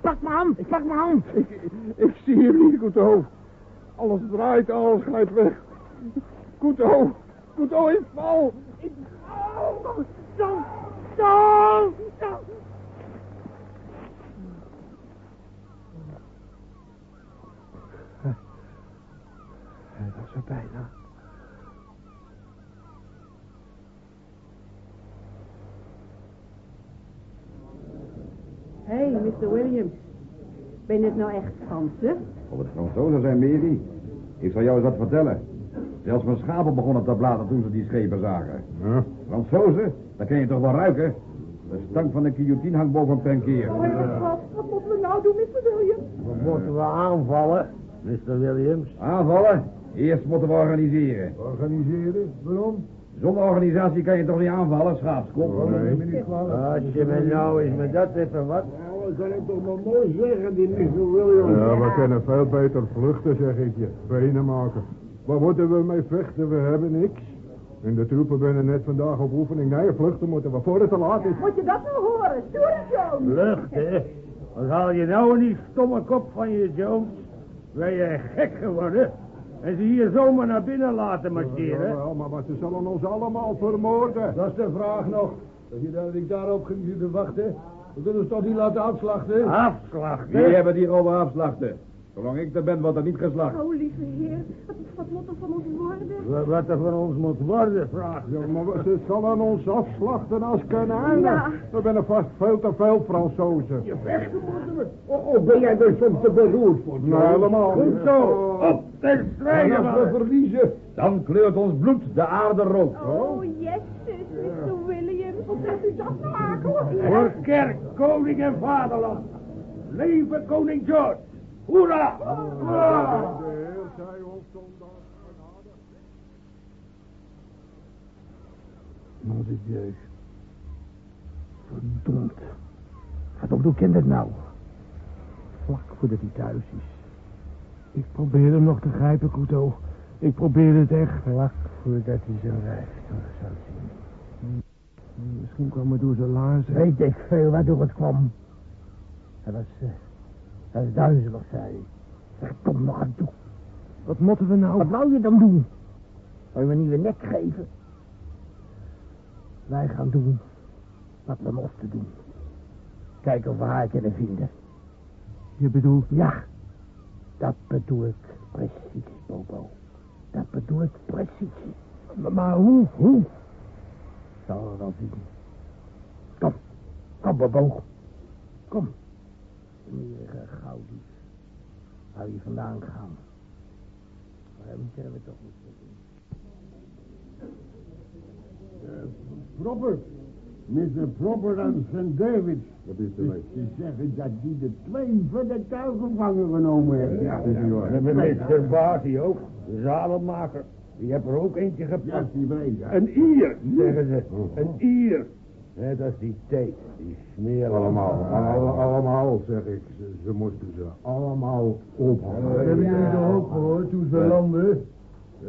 Speaker 6: Pak mijn hand. Pak mijn hand.
Speaker 3: Ik, ik, ik zie hem niet, Couteau. Alles draait, alles glijdt weg. Couteau, Couteau, ik val. Ik val.
Speaker 6: John, John, John. Hij was er bijna.
Speaker 5: Hé, hey, Mr. Williams. Ben je het nou echt Franse?
Speaker 9: Of het Fransozen zijn, Mary. Ik zal jou eens wat vertellen. Zelfs mijn schapen begonnen te blaten toen ze die schepen zagen.
Speaker 3: Ja.
Speaker 9: Fransozen, dat kun je toch wel ruiken? De stank van de guillotine hangt boven een penkeer.
Speaker 5: Wat moeten we nou doen, Mr. Williams?
Speaker 1: We moeten we aanvallen, Mr. Williams.
Speaker 9: Aanvallen? Eerst moeten we organiseren.
Speaker 3: Organiseren? Waarom?
Speaker 9: Zonder organisatie kan je toch niet aanvallen, schaapskop?
Speaker 1: Als je me nou eens met dat even wat... Nou, dat kan ik toch maar mooi zeggen, die Mr. Williams.
Speaker 3: Ja, we kunnen veel beter vluchten, zeg ik je. Benen maken. Waar moeten we mee vechten? We hebben niks. En de troepen binnen net vandaag op oefening. Nee, vluchten moeten we voor het te laat is.
Speaker 5: Moet je dat nou horen? Stuur het, Jones.
Speaker 1: Lucht, hè? Wat haal je nou in die stomme kop van je, Jones? Ben je gek geworden? En ze hier zomaar naar binnen laten marcheren?
Speaker 3: Jawel, maar, maar ze zullen ons allemaal vermoorden.
Speaker 1: Dat is de vraag nog.
Speaker 3: Als je dat ik daarop ging zitten wachten, we kunnen ze toch niet laten afslachten?
Speaker 1: Afslachten?
Speaker 9: Wie hebben hier over afslachten? Zolang ik er ben, wordt er niet geslacht.
Speaker 5: Oh, lieve heer. Wat, wat moet er van ons worden?
Speaker 1: Wat er van ons moet worden, vraag
Speaker 3: Ja, maar we- ze zullen ons afslachten als konijnen.
Speaker 5: Ja.
Speaker 3: We zijn vast veel te veel Fransozen.
Speaker 1: Je vechten moeten we. Oh, oh, ben jij er soms te beroerd voor?
Speaker 3: Nee, helemaal niet.
Speaker 1: Goed zo. Op ten
Speaker 3: En
Speaker 1: strijde,
Speaker 3: als we verliezen,
Speaker 9: Dan kleurt ons bloed de aarde rood.
Speaker 5: Oh, yes, Mr. Williams. Wat zegt u dat nou akelig?
Speaker 1: Voor kerk, koning en vaderland. Leven koning George. Hoera! Hoera!
Speaker 3: de Heer zij ons zondag genade.
Speaker 6: Mon de Dieu. Verdomd. Verdomd, hoe kent het nou? Vlak voordat hij thuis is. Ik probeer hem nog te grijpen, Couteau. Ik probeer het echt. Vlak voordat hij zijn rijf terug zou zien. Hm, Misschien kwam het door zijn laarzen. Weet ik veel waardoor het kwam. Hij was, eh, hij was duizelig, zei hij. Verdomd nog aan toe. Wat moeten we nou?
Speaker 12: Wat wou je dan doen? Wou je me een nieuwe nek geven? Wij gaan doen wat we mochten doen. Kijken of we haar kunnen vinden.
Speaker 6: Je bedoelt...
Speaker 12: Ja, dat bedoel ik precies, Bobo. Dat bedoel ik precies.
Speaker 6: Maar, maar hoe? Hoe?
Speaker 12: Zal er wel zien. Kom, kom, Bobo. Kom. Smerige gauwdief. Hou je vandaan gaan. Maar dat kunnen we toch niet meer doen.
Speaker 8: Proper. Mr. Proper en St. David.
Speaker 3: Dat is de
Speaker 8: Dus
Speaker 3: weg.
Speaker 8: Ze zeggen dat die de twee van de tuin gevangen genomen heeft. Ja,
Speaker 3: Dat is niet waar.
Speaker 1: En met Mr. Barty ook, de zadelmaker. Die heeft er ook eentje
Speaker 8: Ja,
Speaker 1: gepakt.
Speaker 8: die weet ja.
Speaker 1: Een Ier, zeggen ze. Een Ier. Net als die Tate, die smeer
Speaker 3: Allemaal, allemaal, allemaal, zeg ik. Ze, ze moesten ze allemaal ophangen.
Speaker 8: dat hebben jullie toch ook gehoord toen ze landden?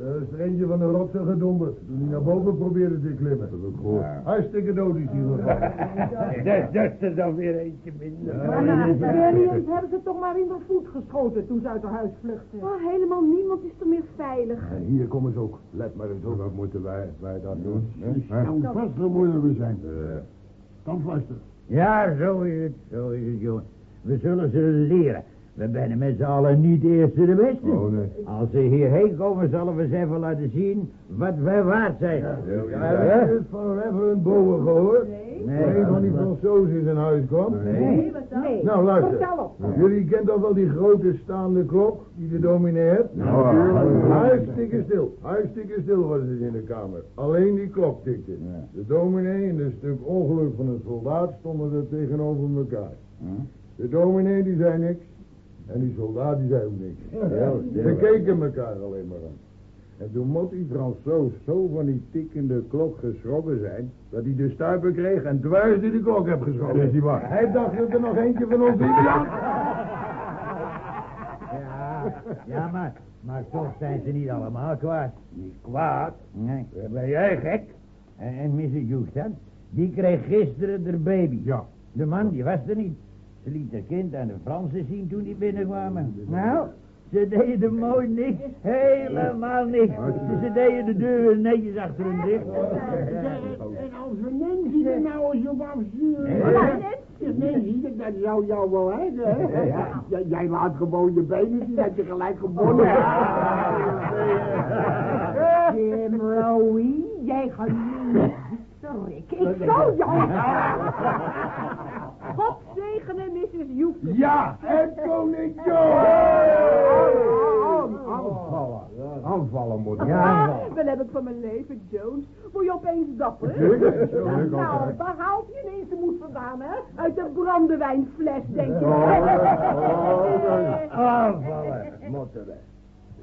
Speaker 8: Er is er eentje van de rotsen gedonderd. Toen hij naar boven probeerde te klimmen.
Speaker 3: Dat heb ik gehoord.
Speaker 8: Hartstikke dood is hij gevallen.
Speaker 1: Dat, dat is er dan weer eentje minder.
Speaker 11: Aliens hebben ze toch maar in de voet geschoten toen ze uit haar huis vluchtten.
Speaker 5: Oh, helemaal niemand is er meer veilig.
Speaker 8: En hier komen ze ook. Let maar eens op.
Speaker 3: Wat moeten wij, wij dan doen?
Speaker 8: Standvastig moeten we zijn. Standvastig.
Speaker 13: Ja, zo is het, zo is het, jongen. We zullen ze leren. We zijn met z'n allen niet de eerste de beste.
Speaker 3: Oh, nee.
Speaker 13: Als ze hierheen komen, zullen we ze even laten zien wat wij waard zijn.
Speaker 8: Heb je het van Reverend Bowen gehoord?
Speaker 13: Nee.
Speaker 8: Een van die Fransozen in zijn huis kwam?
Speaker 5: Nee, wat dan? Nee.
Speaker 8: Nou, luister. Jullie kent toch wel die grote staande klok die de dominee heeft?
Speaker 3: Nou.
Speaker 8: Hartstikke stil. Hartstikke stil was het in de kamer. Alleen die klok tikte. De dominee en een stuk ongeluk van een soldaat stonden er tegenover elkaar. De dominee die zei niks. En die soldaat die zei ook niks. Ze keken elkaar alleen maar aan. En toen moet die Fransoos zo van die tikkende klok geschrokken zijn... dat hij de stuipen kreeg en dwars in de klok heb geschrokken.
Speaker 3: Dat is niet waar.
Speaker 8: Hij dacht dat er nog eentje van ons in zat.
Speaker 13: Ja, ja maar, maar toch zijn ze niet allemaal kwaad.
Speaker 1: Niet kwaad.
Speaker 13: Nee.
Speaker 1: Ben jij gek?
Speaker 13: En, en Mrs. Houston, die kreeg gisteren de baby.
Speaker 3: Ja.
Speaker 13: De man, die was er niet. Ze liet haar kind aan de Fransen zien toen die binnenkwamen. Nou, ze deden mooi niks. Helemaal niks. Ze deden de deur netjes achter hun dicht.
Speaker 12: En als we Nancy er nou eens op.
Speaker 13: Ja.
Speaker 12: Nancy, dat, dat zou jou wel hebben, Jij laat gewoon je benen zien dat je gelijk gebonden
Speaker 11: Jim Rowie, jij gaat niet Rick, ik zal jou... God Houston.
Speaker 8: Ja, en koning Joe! Aanvallen. Aanvallen moeten.
Speaker 11: Ja, wel heb ik van mijn leven, Jones. Word je opeens dapper? Nou, waar haalt je ineens de moed vandaan, hè? Uit de brandewijnfles, denk je.
Speaker 1: Aanvallen.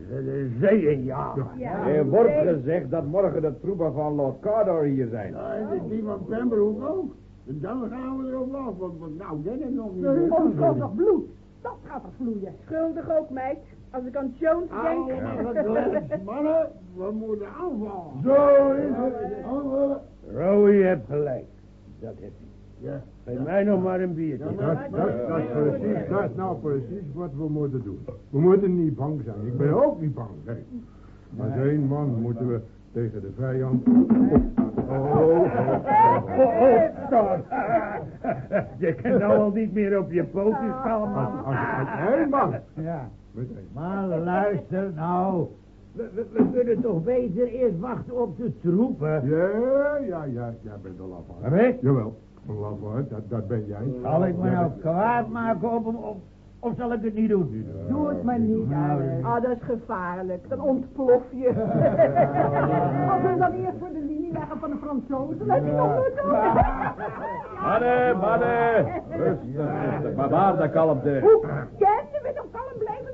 Speaker 1: Ze de zee injagen.
Speaker 11: Ja.
Speaker 9: Er wordt gezegd dat morgen de troepen van Lord Cardor hier zijn.
Speaker 12: En die van Pembroke ook. En dan gaan we erop af, want want nou, dat is nog niet.
Speaker 11: Onschuldig bloed. Dat gaat er vloeien.
Speaker 5: Schuldig ook, meid. Als ik aan Jones denk.
Speaker 12: Allemaal (laughs) Mannen, we moeten aanvallen.
Speaker 8: Zo is het. Aanvallen.
Speaker 1: Rowie heeft gelijk. Dat heeft hij.
Speaker 12: Ja.
Speaker 1: Geef mij nog maar een biertje.
Speaker 8: Dat, dat, dat, is precies, dat is nou precies wat we moeten doen. We moeten niet bang zijn. Ik ben ook niet bang. Nee. Als één man moeten we tegen de vijand... Oh, oh,
Speaker 1: Oh, oh. Je kan nou al niet meer op je poten staan, man.
Speaker 8: één man.
Speaker 13: Ja, maar luister nou. We, we, we kunnen toch beter eerst wachten op de troepen.
Speaker 8: Ja, ja, ja, jij bent een lafaard.
Speaker 13: Rick?
Speaker 8: Jawel, een lafaard, dat, dat ben jij.
Speaker 13: Zal ik me nou kwaad maken op hem of, of zal ik het niet doen?
Speaker 11: Doe het maar niet, Alice. Ah, dat is gevaarlijk. Dan ontplof je. Als we dan eerst voor de linie leggen van de Fransozen, dan heb je nog nooit
Speaker 9: Mannen, mannen! Rustig, rustig. Maar waar de kalmte?
Speaker 11: Hoe kennen we toch kalm blijven.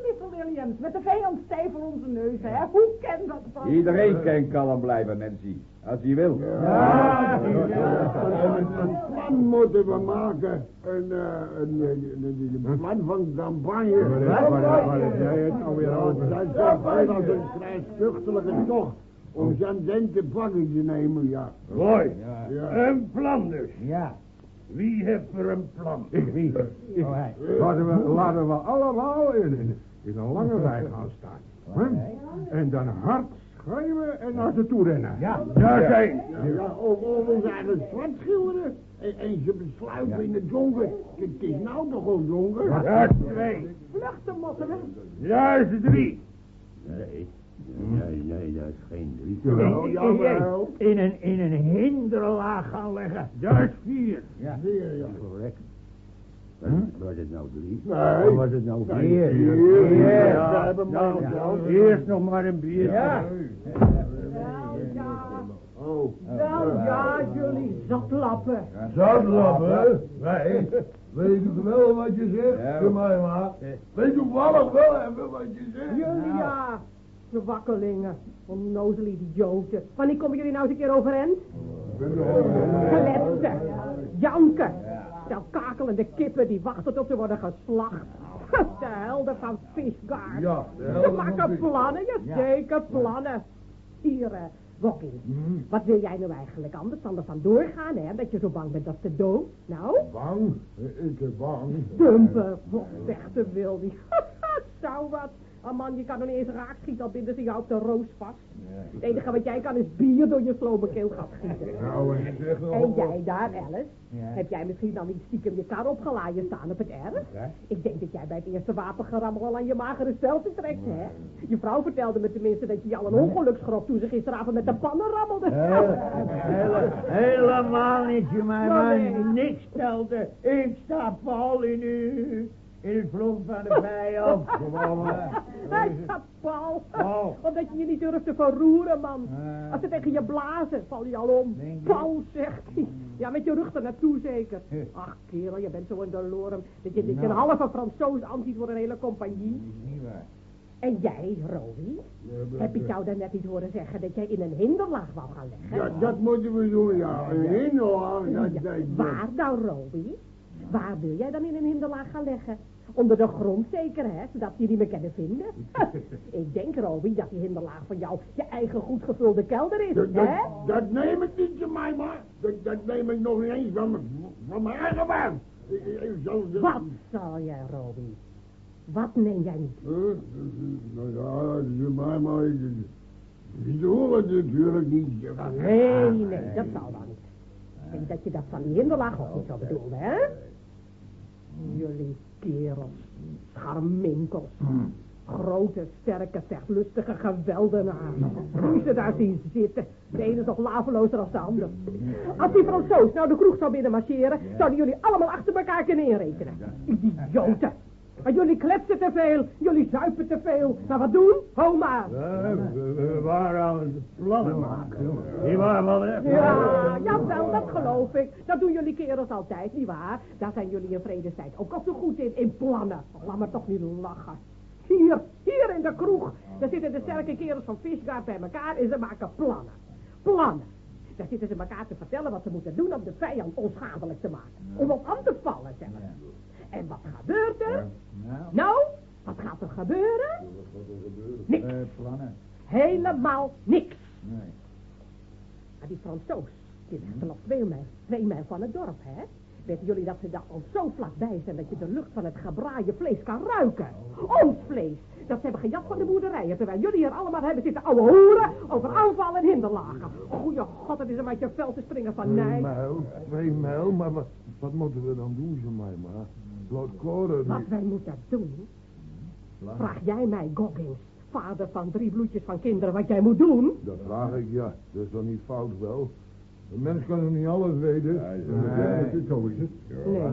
Speaker 11: Williams? Met de vijand stijf voor onze neus, hè? Hoe ken dat van?
Speaker 9: Iedereen kan kalm blijven, Nancy. Als hij wil.
Speaker 12: Een, een plan moeten we maken. Een, eh, een, een, een- een plan van campagne.
Speaker 8: Wat, heb jij het nou weer over?
Speaker 12: Dat is als een krijgszuchtige tocht. Om zijn den te pakken te nemen, ja.
Speaker 1: Mooi.
Speaker 12: Ja.
Speaker 1: Een plan dus.
Speaker 13: Ja.
Speaker 1: Wie heeft er een plan?
Speaker 8: Ik, wie?
Speaker 13: Oh, hij.
Speaker 8: laten, we, laten we allemaal in, in, een lange rij gaan staan. Hè? En dan hard schreeuwen en naar ze toe rennen.
Speaker 1: Ja, daar zijn.
Speaker 12: Ja, of, of ons eigen zwart schilderen. En, en ze besluiten in de donker. Het is nou toch al donker?
Speaker 1: Daar twee.
Speaker 5: Vluchten, mosselen.
Speaker 1: Daar is drie.
Speaker 3: Nee, nee, nee, dat is geen drie.
Speaker 12: Jawel,
Speaker 1: In-
Speaker 12: jawel.
Speaker 1: In een, in een hinderlaag gaan leggen. Daar is vier.
Speaker 3: Ja,
Speaker 12: Vier, ja.
Speaker 3: correct. Was, was het nou drie?
Speaker 12: Nee.
Speaker 3: Of was het nou
Speaker 12: Nee,
Speaker 3: vier?
Speaker 12: vier.
Speaker 1: Ja,
Speaker 12: Ja, we hebben maar
Speaker 1: nou,
Speaker 12: geteld.
Speaker 1: Eerst nog maar een bier.
Speaker 13: Ja.
Speaker 5: Wel ja,
Speaker 12: Oh.
Speaker 5: wel ja, jullie zatlappen.
Speaker 8: Zatlappen? Wij? Weet u wel wat je zegt,
Speaker 3: Ja.
Speaker 8: Jemima? Weet u toevallig wel even wat je zegt?
Speaker 5: Jullie ja, zwakkelingen, onnozele idioten. Wanneer komen jullie nou eens een keer overeind? Kletsen, janken. Stel kakelende kippen die wachten tot ze worden geslacht. (laughs) De helden van Fishguard.
Speaker 8: Ja, de
Speaker 5: Ze
Speaker 8: helden
Speaker 5: maken plannen, ja, zeker plannen. Hier, eh, Wokkie,
Speaker 8: Hmm.
Speaker 5: wat wil jij nou eigenlijk anders dan er van doorgaan, hè? Dat je zo bang bent dat ze dood. Nou,
Speaker 8: Bang? Ik ben bang.
Speaker 5: dumper, vechten wil die. (laughs) Zou wat. Oh man, je kan er niet eens raak schieten, al binden ze jou op de roos vast. Het enige wat jij kan is bier door je slome keelgat schieten.
Speaker 8: Nou, en
Speaker 5: jij daar, Alice? Heb jij misschien dan niet stiekem je kar opgeladen staan op het erf? Ik denk dat jij bij het eerste wapengerammel al aan je magere stelten trekt, hè? Je vrouw vertelde me tenminste dat je je al een ongeluk schrok toen ze gisteravond met de pannen rammelde.
Speaker 13: Hele- helemaal niet, je mij, maar
Speaker 5: nee.
Speaker 13: niks stelde. Ik sta pal in u. In het vlog van de vijand. (laughs)
Speaker 5: Hij gaat.
Speaker 13: Paul.
Speaker 5: Omdat je je niet durft te verroeren, man.
Speaker 13: Ah.
Speaker 5: Als ze tegen je blazen, val je al om. Paul, zegt hij. Ja, met je rug er naartoe zeker. Ach, kerel, je bent zo in de lorem. Dat je, dat je een
Speaker 13: Nou.
Speaker 5: halve Fransoos aanziet voor een hele compagnie.
Speaker 13: Niet waar.
Speaker 5: En jij, Rowie? Heb ik jou daarnet niet horen zeggen dat jij in een hinderlaag wou gaan leggen?
Speaker 12: Ja, dat moeten we doen, ja. Een hinderlaag, dat,
Speaker 5: Ja,
Speaker 12: dat, dat.
Speaker 5: Waar nou, Rowie? Waar wil jij dan in een hinderlaag gaan leggen? Onder de grond zeker, hè? Zodat niet meer kunnen vinden. (laughs) ik denk, Rowie, dat die hinderlaag van jou je eigen goed gevulde kelder is,
Speaker 12: Dat, dat,
Speaker 5: hè?
Speaker 12: dat neem ik niet maar. Dat, dat neem ik nog niet eens van, mijn- van mijn eigen baan. Ik- ik- ik zal ze-
Speaker 5: Wat zal jij, Rowie? Wat neem jij niet?
Speaker 12: Huh? Nou ja, dat ik- Die horen natuurlijk niet.
Speaker 5: Nee, nee, dat zal dan niet. Ik denk dat je dat van die hinderlaag ook niet zo bedoelde, hè? Jullie kerels, scharminkels, grote, sterke, vechtlustige geweldenaars. Hoe ze daar zien zitten. De ene is nog lavelozer dan de ander. Als die Fransoos nou de kroeg zou binnen marcheren, zouden jullie allemaal achter elkaar kunnen inrekenen. Idioten. Maar jullie kletsen te veel, jullie zuipen te veel. Maar wat doen? Ho maar.
Speaker 1: We, we waren aan het plannen maken. Die waren wel weg.
Speaker 5: Ja, jawel, dat geloof ik. Dat doen jullie kerels altijd, nietwaar? Daar zijn jullie in vredestijd ook al zo goed in, in plannen. Laat me toch niet lachen. Hier, hier in de kroeg, daar zitten de sterke kerels van Fishguard bij elkaar en ze maken plannen. Plannen. Daar zitten ze elkaar te vertellen wat ze moeten doen om de vijand onschadelijk te maken. Om op aan te vallen, zeg maar. En wat gebeurt er? Nou, wat gaat er gebeuren? Niks.
Speaker 13: Eh, plannen.
Speaker 5: Helemaal niks.
Speaker 13: Nee.
Speaker 5: Maar die Fransoos, die ligt er nog twee mijl, twee mijl van het dorp, hè? Weten jullie dat ze daar al zo vlakbij zijn dat je de lucht van het gebraaide vlees kan ruiken? Ons vlees! Dat ze hebben gejat van de boerderijen, terwijl jullie hier allemaal hebben zitten ouwe hoeren over aanval en hinderlagen. Goeie god, het is om uit je vel te springen van nee.
Speaker 8: mijl, twee mijl, maar wat, wat moeten we dan doen, Jemima? Laat
Speaker 5: Wat wij moeten doen, vraag jij mij, Goggins, vader van drie bloedjes van kinderen, wat jij moet doen?
Speaker 8: Dat vraag ik, ja. Dat is dan niet fout wel. Een mens kan nog niet alles weten. Ja,
Speaker 1: nee.
Speaker 8: Zo is het.
Speaker 5: Nee,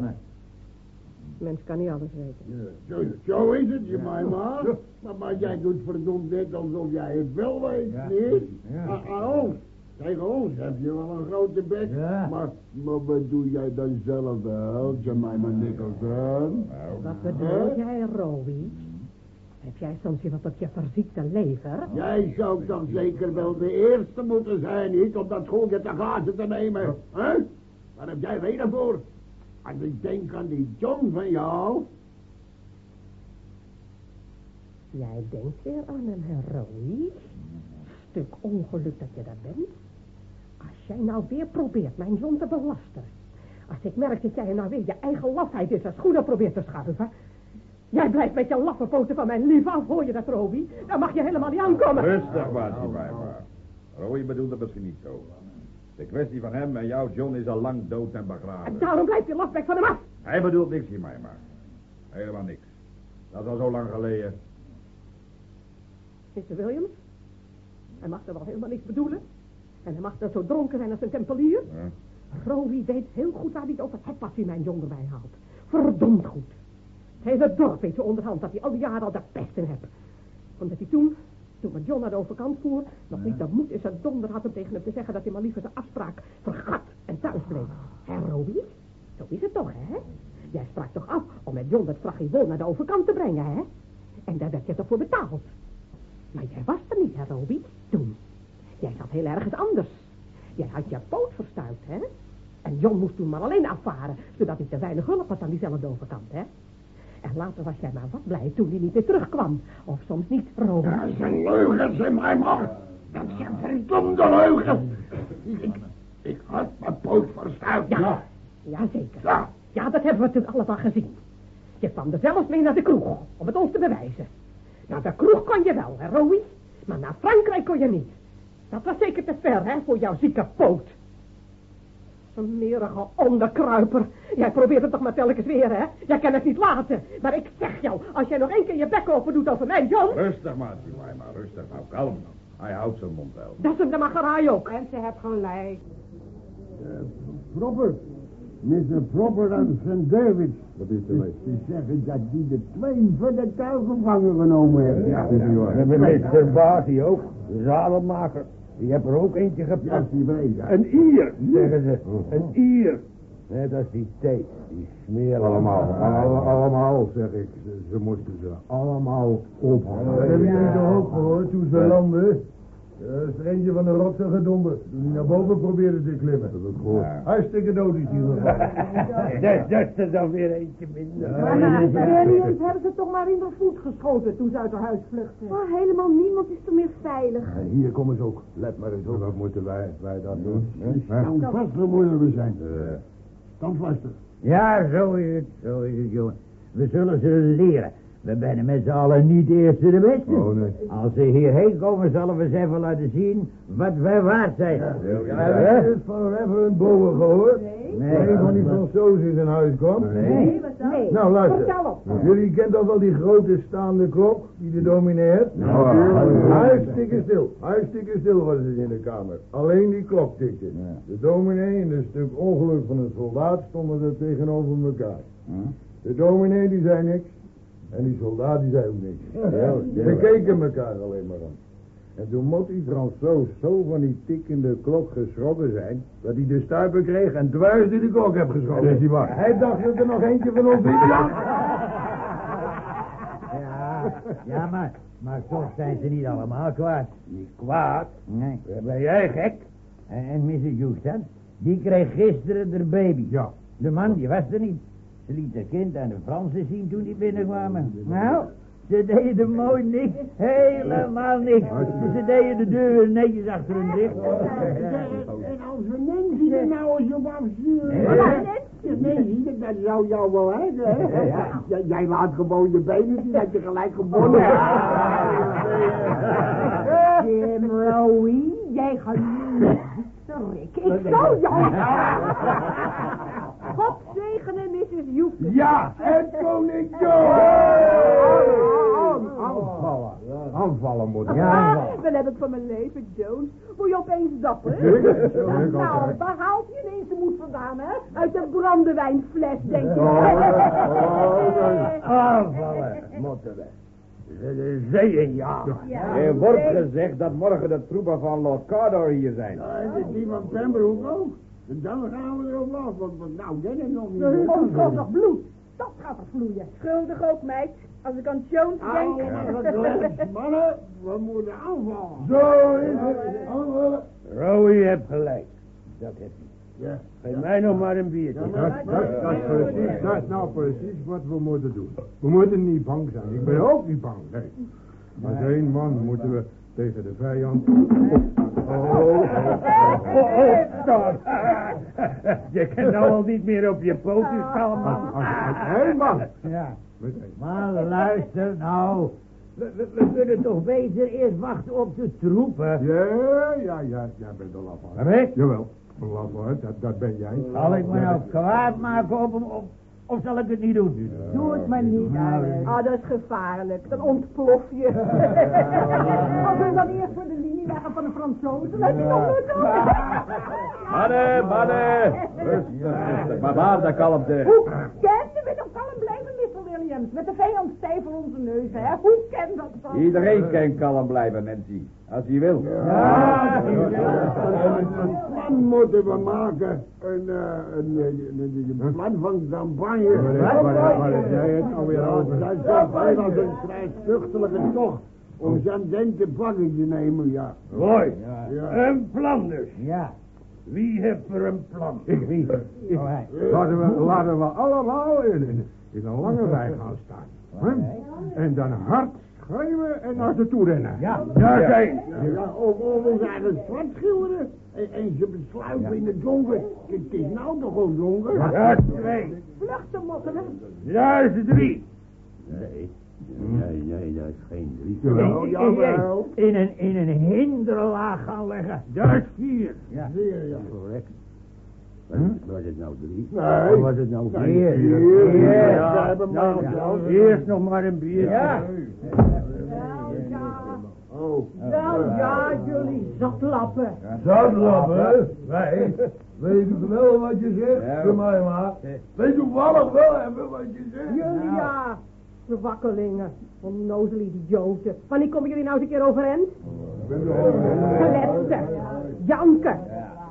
Speaker 5: mens kan niet alles weten.
Speaker 12: Zo, zo is het, je mij maar. Maar, maar jij doet verdomd net alsof jij het wel weet,
Speaker 13: Ja.
Speaker 12: niet?
Speaker 13: Ja.
Speaker 12: Aan- Aan ons. Tegen ons heb je wel een grote bek.
Speaker 13: Ja.
Speaker 12: Maar, maar wat doe jij dan zelf wel, Jemima Nicholson?
Speaker 5: Wat bedoel jij, Rowie? Heb jij soms hier wat op je verziekte lever?
Speaker 12: Jij zou dan zeker wel de eerste moeten zijn, niet? Om dat schoolje te gaten te nemen. hè? Waar heb jij reden voor? Als ik denk aan die John van jou.
Speaker 5: Jij denkt weer aan een heroïe. Stuk ongeluk dat je daar bent. Als jij nou weer probeert mijn zon te belasten. Als ik merk dat jij nou weer je eigen lafheid in zijn schoenen probeert te schuiven. Jij blijft met je laffe poten van mijn lief af, hoor je dat, Roby? Dan mag je helemaal niet aankomen.
Speaker 9: Rustig, Watsie, maar. Roy bedoelt het misschien niet zo. De kwestie van hem en jou, John, is al lang dood en begraven.
Speaker 5: En daarom blijft je lafbek van hem af.
Speaker 9: Hij bedoelt niks hiermee, maar. Helemaal niks. Dat is al zo lang geleden.
Speaker 5: Mr. Williams, hij mag er wel helemaal niks bedoelen. En hij mag dan zo dronken zijn als een tempelier.
Speaker 9: Ja.
Speaker 5: Rowie weet heel goed waar hij het over het hij mijn John erbij haalt. Verdomd goed. Het hele dorp weet zo onderhand dat hij al die jaren al de pest in hebt. Omdat hij toen, toen we John naar de overkant voer, nog niet de moed in zijn donder had om tegen hem te zeggen dat hij maar liever zijn afspraak vergat en thuis bleef. Hé, Rowie? Zo is het toch, hè? Jij sprak toch af om met John dat naar de overkant te brengen, hè? En daar werd je toch voor betaald? Maar jij was er niet, hè, Roby? Toen. Jij zat heel ergens anders. Jij had je poot verstuikt, hè? En John moest toen maar alleen afvaren, zodat hij te weinig hulp had aan diezelfde overkant, hè? En later was jij maar wat blij toen hij niet meer terugkwam. Of soms niet, Roby.
Speaker 12: Dat zijn leugens in mijn man. Dat zijn verdomde leugens. Ik, ik had mijn poot verstuikt.
Speaker 5: Ja, jazeker.
Speaker 12: Ja.
Speaker 5: Ja, dat hebben we toen allemaal gezien. Je kwam er zelfs mee naar de kroeg, om het ons te bewijzen. Naar de kroeg kon je wel, hè, Rowie? Maar naar Frankrijk kon je niet. Dat was zeker te ver, hè, voor jouw zieke poot. Smerige onderkruiper. Jij probeert het toch maar telkens weer, hè? Jij kan het niet laten. Maar ik zeg jou, als jij nog één keer je bek open doet over mij, John...
Speaker 9: Rustig, maar rustig. Nou, kalm. Hij houdt zijn mond wel.
Speaker 5: Dat is hem de ook.
Speaker 11: En ze heeft gelijk.
Speaker 12: Proper. Mr. Proper en St. David.
Speaker 3: Wat is er mee?
Speaker 12: Ze zeggen dat die de twee voor de tuin gevangen genomen hebben.
Speaker 3: Ja, We hebben meester Basie ook, de zadelmaker. Die heeft er ook eentje
Speaker 12: Ja,
Speaker 3: gepakt.
Speaker 12: die weet dat.
Speaker 3: Een Ier, zeggen ze. Een Ier. Net als die thee, die smeren.
Speaker 10: Allemaal, alle- allemaal, zeg ik. Ze, ze moesten ze allemaal ophangen.
Speaker 8: Dat hebben jullie toch ook gehoord toen ze landen? Er is er eentje van de rotsen gedonderd. Toen hij naar boven probeerde te klimmen.
Speaker 10: Dat heb ik gehoord.
Speaker 8: Hartstikke dood is hij gevallen.
Speaker 3: Dat, dat is dan weer eentje minder.
Speaker 11: Maar na experience hebben ze toch maar in de voet geschoten toen ze uit haar huis vluchtten.
Speaker 2: Oh, helemaal niemand is er meer veilig.
Speaker 10: En hier komen ze ook. Let maar eens op. Wat moeten wij, wij dat doen? hè?
Speaker 12: Standvastig moeten we zijn.
Speaker 10: Eh,
Speaker 12: Standvastig.
Speaker 13: Ja, zo is het, zo is het, jongen. We zullen ze leren. We zijn met z'n allen niet de eerste de beste.
Speaker 10: Oh, nee.
Speaker 13: Als ze hierheen komen, zullen we ze even laten zien wat wij waard zijn.
Speaker 8: Ja, heb je het van Reverend Bowen gehoord?
Speaker 13: Nee.
Speaker 8: Een van die Fransozen in zijn huis kwam?
Speaker 2: Nee, wat dan? Nee.
Speaker 8: Nou, luister. Jullie kent toch wel die grote staande klok die de dominee heeft?
Speaker 10: Nou.
Speaker 8: Hartstikke stil. Hartstikke stil was het in de kamer. Alleen die klok tikte. De dominee en een stuk ongeluk van een soldaat stonden er tegenover elkaar. De dominee die zei niks. En die soldaat die zei ook niks. Ze keken elkaar alleen maar aan. En toen moet die Fransoos zo van die tikkende klok geschrokken zijn... dat hij de stuipen kreeg en dwars door de klok heb geschrokken.
Speaker 10: Is die waar?
Speaker 8: Hij dacht dat er nog eentje van ons in zat.
Speaker 13: Ja, ja maar, maar toch zijn ze niet allemaal kwaad.
Speaker 3: Niet kwaad.
Speaker 13: Nee.
Speaker 3: Ben jij gek?
Speaker 13: En, en Mrs. Houston, die kreeg gisteren haar baby.
Speaker 10: Ja.
Speaker 13: De man, die was er niet. Ze liet het kind aan de Fransen zien toen die binnenkwamen. Nou, ze deden mooi niks. Helemaal niks. Ze deden de deur netjes achter hun dicht.
Speaker 12: En als we Nancy er nou eens op afsturen. Ja, Nancy, dat- dat zou jou wel hebben, hè? Jij- Jij laat gewoon je benen zien dat je gelijk gebonden
Speaker 11: Jim Rowie, jij gaat. Rick, ik zal jou... (laughs)
Speaker 2: God zegene Mrs. Houston.
Speaker 8: Ja, en koning John!
Speaker 10: Aanvallen. Aanvallen moeten.
Speaker 13: Ja,
Speaker 2: Ah, wel heb ik van mijn leven, Jones. Moet je opeens dapper? Nou, waar haalt je ineens de moed vandaan, hè? Uit een brandewijnfles, denk je?
Speaker 3: Aanvallen moeten we. Ze de zeeën jagen.
Speaker 2: Ja.
Speaker 9: Er wordt gezegd dat morgen de troepen van Lord Cardor hier zijn.
Speaker 12: En die van Pembroke ook. En dan gaan we erop af, want want nou, dat is nog niet.
Speaker 11: Onschuldig bloed. Dat gaat er vloeien. Schuldig ook, meid. Als ik aan Jones
Speaker 12: Au,
Speaker 11: denk...
Speaker 12: Mannen, we moeten aanvallen.
Speaker 8: Zo is het. Aanvallen.
Speaker 3: Rowie heeft gelijk. Dat heeft hij.
Speaker 12: Ja.
Speaker 3: Geef mij nog maar een biertje.
Speaker 10: Dat, dat, dat, is precies, dat is nou precies wat we moeten doen. We moeten niet bang zijn. Ik ben ook niet bang. Nee. Als één man moeten we
Speaker 8: tegen de vijand.
Speaker 1: Oh, oh, oh, stop. Je kan nou al niet meer op je poten staan, man.
Speaker 8: Hé, man.
Speaker 13: Ja. Maar luister nou. We, we, we kunnen toch beter eerst wachten op de troepen.
Speaker 8: Ja, ja, ja, jij bent een lafaard.
Speaker 13: Rick?
Speaker 8: Jawel, een lafaard, dat, dat ben jij.
Speaker 13: Zal ik me nou kwaad maken op hem of, of zal ik het niet doen?
Speaker 5: Doe het maar niet, Alice. Ah, dat is gevaarlijk. Dan ontplof je. (laughs) Als we dan eerst voor de linie leggen van de Fransozen, dan heb je nog nooit
Speaker 9: Mannen, mannen. Rustig, rustig. Maar waar de kalmte?
Speaker 5: Hoe kent u weer nog kalm blijven, Mr. Williams? Met de vijand stijf voor onze neus, hè? Hoe kent dat dan?
Speaker 9: Iedereen kan kalm blijven, Nancy. Als hij wil.
Speaker 12: Een plan moeten we maken. Een, eh, een, een, een plan van campagne.
Speaker 8: Wat is jij het alweer
Speaker 12: Ja,
Speaker 8: over?
Speaker 12: Dat is veel als een tocht. Om zijn den te pakken te nemen, ja.
Speaker 1: Mooi.
Speaker 12: Ja.
Speaker 1: Een plan dus.
Speaker 13: Ja.
Speaker 1: Wie heeft er een plan?
Speaker 8: Ik wie?
Speaker 13: Oh.
Speaker 8: Laten we, laten we allemaal in, in, een lange rij gaan staan. En dan hard schreeuwen en naar ze toe rennen.
Speaker 13: Ja.
Speaker 1: Daar zijn.
Speaker 12: Ja, ja, of, of ons eigen zwart schilderen. En, en ze besluiten in het donker. Het is nou toch al donker?
Speaker 1: Ja, twee.
Speaker 5: Vluchten.
Speaker 1: Daar is drie.
Speaker 14: Nee. Nee, nee, dat is geen drie.
Speaker 12: Jawel, jawel.
Speaker 13: In een, in een hinderlaag gaan leggen.
Speaker 1: Daar is vier.
Speaker 13: Ja.
Speaker 12: Vier, ja.
Speaker 14: Correct. Was, was het nou drie?
Speaker 12: Nee.
Speaker 14: Of was het nou
Speaker 12: Nee,
Speaker 14: vier?
Speaker 12: vier.
Speaker 13: Vier.
Speaker 12: Ja, maar
Speaker 1: Nou,
Speaker 12: zelf.
Speaker 1: eerst nog maar een bier.
Speaker 13: Ja.
Speaker 5: Wel ja,
Speaker 12: Oh.
Speaker 5: wel ja, jullie zatlappen.
Speaker 8: Zatlappen, wij. Weet je wel wat je zegt,
Speaker 9: Ja.
Speaker 8: Jemima? Weet je toevallig wel even wat je zegt?
Speaker 5: Jullie ja, verwakkelingen, onnozele idioten. Wanneer komen jullie nou eens een keer overeind? Geletsen, janken.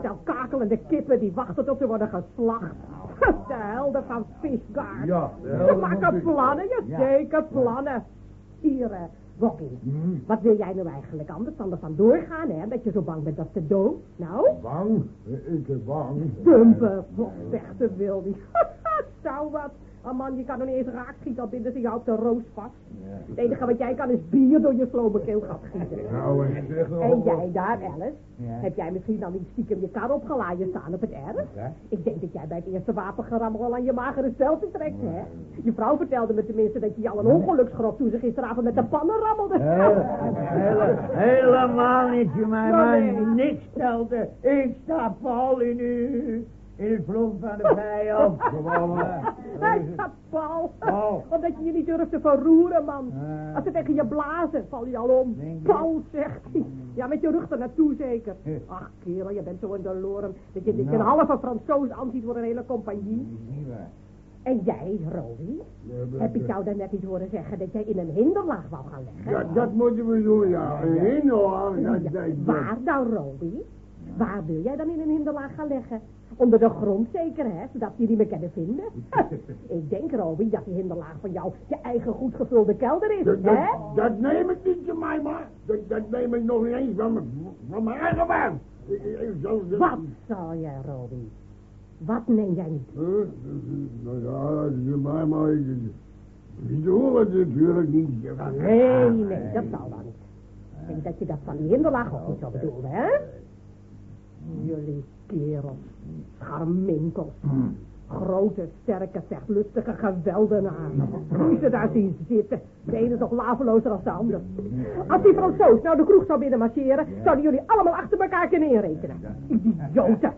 Speaker 5: Stel kakelende kippen die wachten tot ze worden geslacht. (laughs) De helden van Fishguard.
Speaker 8: Ja,
Speaker 5: Ze maken plannen, ja zeker plannen. Hier, eh, Rocky,
Speaker 8: Hmm.
Speaker 5: wat wil jij nou eigenlijk anders dan er vandoor gaan, hè? Dat je zo bang bent dat ze dood. Nou,
Speaker 8: Bang? Ik ben bang.
Speaker 5: dumpen, vechten wil die. (laughs) Zou wat. Oh man, je kan er niet eens raak schieten, al binden ze jou op de roos vast. Het enige wat jij kan is bier door je slome keelgat gieten.
Speaker 8: Nou, en
Speaker 5: En jij daar, Alice?
Speaker 13: Ja.
Speaker 5: Heb jij misschien dan niet stiekem je kar opgeladen staan op het erf?
Speaker 13: Ja.
Speaker 5: Ik denk dat jij bij het eerste wapengerammel al aan je magere steltje trekt, hè? Je vrouw vertelde me tenminste dat je je al een ongeluksgrot toen ze gisteravond met de pannen rammelde.
Speaker 13: Hele- helemaal niet, je mij,
Speaker 5: Ja,
Speaker 13: maar
Speaker 5: nee.
Speaker 13: niks stelde. Ik sta pal in u. In het front van de vijand. (laughs)
Speaker 5: Hij gaat Paul.
Speaker 13: Paul.
Speaker 5: Omdat je je niet durft te verroeren, man.
Speaker 13: Ah.
Speaker 5: Als ze tegen je blazen, val je al om. Paul, zegt hij. Ja, met je rug er naartoe zeker. Ach, kerel, je bent zo in de lorem. Dat je, dat je een
Speaker 13: Nou.
Speaker 5: halve Fransoos aanziet voor een hele compagnie.
Speaker 13: Niet waar.
Speaker 5: En jij, Rowie? Heb ik jou daarnet niet horen zeggen dat jij in een hinderlaag wou gaan leggen?
Speaker 12: Ja, dat moeten we doen, ja. Een hinderlaag, dat, dat.
Speaker 5: Waar dan, Rowie? Waar wil jij dan in een hinderlaag gaan leggen? Onder de grond zeker, hè? Zodat niet meer kunnen vinden. (laughs) ik denk, Rowie, dat die hinderlaag van jou je eigen goed gevulde kelder is,
Speaker 12: Dat,
Speaker 5: hè?
Speaker 12: dat, dat neem ik niet maar. Dat, dat neem ik nog niet eens van, mijn- van mijn eigen baan.
Speaker 5: Wat zal jij, Rowie? Wat neem jij niet?
Speaker 12: Huh? Nou ja, maar ik... Doe het natuurlijk niet.
Speaker 5: Nee, nee, dat zal dan niet. Ik denk dat je dat van die hinderlaag ook niet zo bedoelde, hè? Jullie kerels, scharminkels. Grote, sterke, vechtlustige geweldenaren. Hoe ze daar zien zitten. De ene nog lavelozer dan de ander. Als die Fransoos nou de kroeg zou binnen marcheren, zouden jullie allemaal achter elkaar kunnen inrekenen. Idioten.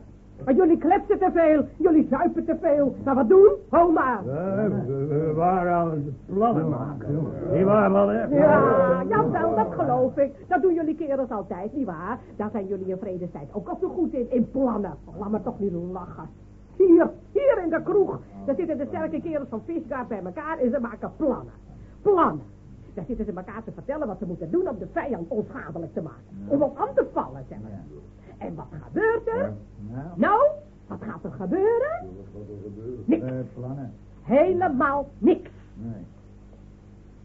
Speaker 5: Maar jullie kletsen te veel, jullie zuipen te veel. Maar wat doen? Ho maar.
Speaker 1: Ja, we, we waren aan het plannen maken. Niet waar, man, hè?
Speaker 5: Ja, jawel, dat geloof ik. Dat doen jullie kerels altijd, nietwaar? Daar zijn jullie in vredestijd ook al zo goed in, in plannen. Laat me toch niet lachen. Hier, hier in de kroeg, daar zitten de sterke kerels van Fishguard bij elkaar en ze maken plannen. Plannen. Daar zitten ze elkaar te vertellen wat ze moeten doen om de vijand onschadelijk te maken. Om ons aan te vallen, zeg maar. En wat gebeurt er?
Speaker 13: Nou,
Speaker 5: Nou, wat gaat er gebeuren? Niks.
Speaker 13: eh, plannen.
Speaker 5: Helemaal niks.
Speaker 13: Nee.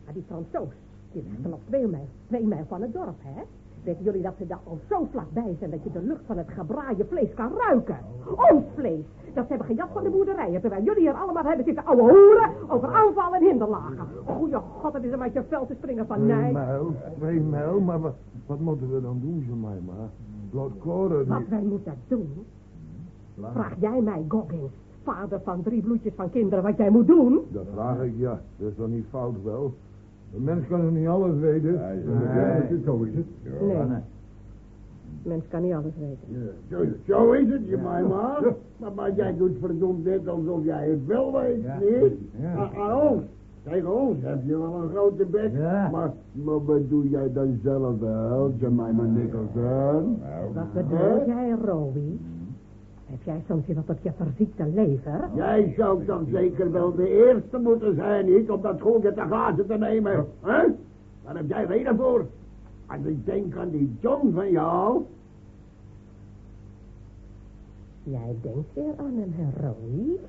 Speaker 5: Maar die Fransoos, die er nog twee mijl, twee mijl van het dorp, hè? Weten jullie dat ze daar al zo vlakbij zijn dat je de lucht van het gebraaide vlees kan ruiken? Ons vlees, dat ze hebben gejat van de boerderijen. Terwijl jullie hier allemaal hebben zitten ouwe hoeren over aanvallen en hinderlagen. Goeie god, het is om uit je vel te springen van nee.
Speaker 10: Twee mel, maar wat, wat moeten we dan doen, zo mij maar?
Speaker 5: Wat wij moeten doen, vraag jij mij, Goggins, vader van drie bloedjes van kinderen, wat jij moet doen?
Speaker 10: Dat vraag ik, ja. Dat is dan niet fout wel. Een mens kan er niet alles weten.
Speaker 12: Nee.
Speaker 10: Zo is het.
Speaker 5: Nee. Mens kan niet alles weten.
Speaker 12: Zo, zo is het, je mij maar. maar. Maar jij doet verdomd net alsof jij het wel weet, niet? Aan- Aan ons. Tegen ons heb je wel een grote bek. Maar, maar wat doe jij dan zelf wel, Jemima Nicholson?
Speaker 5: Wat bedoel jij, Rowie? Heb jij soms wat op je verziekte lever?
Speaker 12: Jij zou dan zeker wel de eerste moeten zijn, niet? Om dat goedje te glazen te nemen, hè? Daar heb jij reden voor. Als ik denk aan die John van jou...
Speaker 5: Jij denkt weer aan hem, hè, Rowie?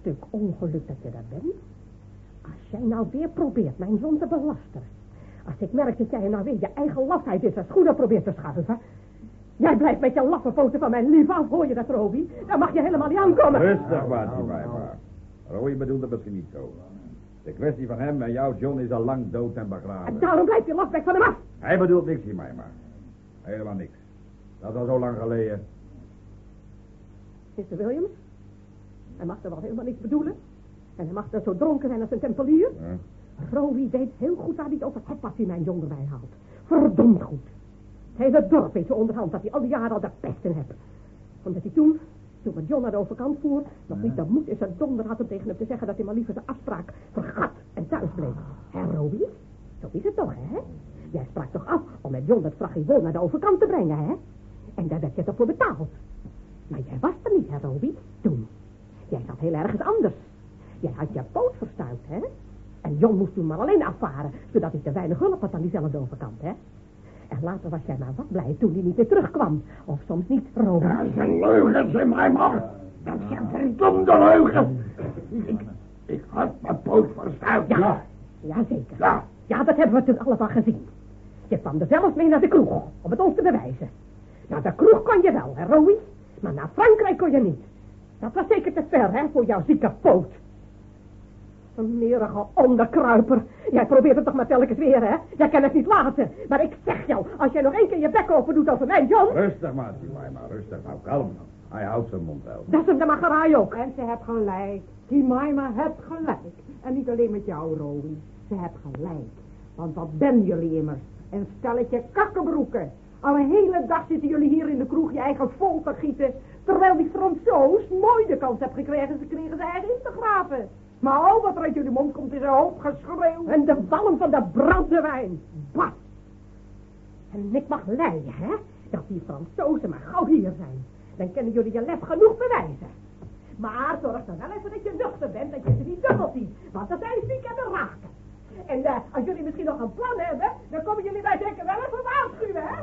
Speaker 5: Stuk ongeluk dat je daar bent. Als jij nou weer probeert mijn zon te belasten. Als ik merk dat jij nou weer je eigen lafheid in zijn schoenen probeert te schuiven. Jij blijft met je laffe poten van mijn lief af, hoor je dat, Rowie? Dan mag je helemaal niet aankomen.
Speaker 9: Rustig maar, maar. Roy bedoelt het misschien niet zo. De kwestie van hem en jou, John, is al lang dood en begraven.
Speaker 5: En daarom blijft je lafbek van hem af.
Speaker 9: Hij bedoelt niks hiermee, maar. Helemaal niks. Dat is al zo lang geleden.
Speaker 5: Mr. Williams? Hij mag er wel helemaal niks bedoelen. En hij mag er zo dronken zijn als een tempelier.
Speaker 9: Ja.
Speaker 5: Rowie weet heel goed waar hij het over heeft als hij mijn jongen bij haalt. Verdomd goed. Het hele dorp weet zo onderhand dat hij al die jaren al de pest in heeft. Omdat hij toen, toen we John naar de overkant voer, nog niet de moed in zijn donder had om tegen hem te zeggen dat hij maar liever zijn afspraak vergat en thuis bleef. Hè, Rowie? Zo is het toch, hè? Jij sprak toch af om met John het vragivol naar de overkant te brengen, hè? En daar werd je toch voor betaald. Maar jij was er niet, hè, Rowie, toen. Jij zat heel ergens anders. Jij had je poot verstuikt, hè? En John moest toen maar alleen afvaren, zodat hij te weinig hulp had aan diezelfde overkant, hè? En later was jij maar wat blij toen hij niet meer terugkwam. Of soms niet, Rowie.
Speaker 12: Dat is een leugen, zeg mij maar. Dat is een verdomde leugen. Ik, ik had mijn poot verstuikt.
Speaker 5: Ja, jazeker.
Speaker 12: Ja.
Speaker 5: Ja, dat hebben we toen allemaal gezien. Je kwam er zelf mee naar de kroeg, om het ons te bewijzen. Naar de kroeg kon je wel, hè, Rowie? Maar naar Frankrijk kon je niet. Dat was zeker te ver, hè, voor jouw zieke poot. Een merige onderkruiper. Jij probeert het toch maar telkens weer, hè? Jij kan het niet laten. Maar ik zeg jou, als jij nog één keer je bek open doet over mij, John...
Speaker 9: Rustig maar, maar, maar rustig. Nou, kalm. Hij houdt zijn mond wel.
Speaker 5: Dat is hem de macherij ook.
Speaker 11: En ze heeft gelijk. Die Maima heeft gelijk. En niet alleen met jou, Rowie. Ze heeft gelijk. Want wat ben jullie immers? Een stelletje kakkenbroeken. Al een hele dag zitten jullie hier in de kroeg je eigen vol te gieten. Terwijl die Fransoos mooi de kans heeft gekregen ze kregen zijn eigen in te graven. Maar al wat er uit jullie mond komt is een hoop geschreeuw.
Speaker 5: En de walm van de brandewijn. Bah! En ik mag leiden, hè? Dat die Fransozen maar gauw hier zijn. Dan kunnen jullie je lef genoeg bewijzen. Maar zorg dan wel even dat je nuchter bent, dat je ze niet dubbel ziet. Want dat zijn ziek en de raken. En eh, als jullie misschien nog een plan hebben, dan komen jullie mij zeker wel even waarschuwen, hè?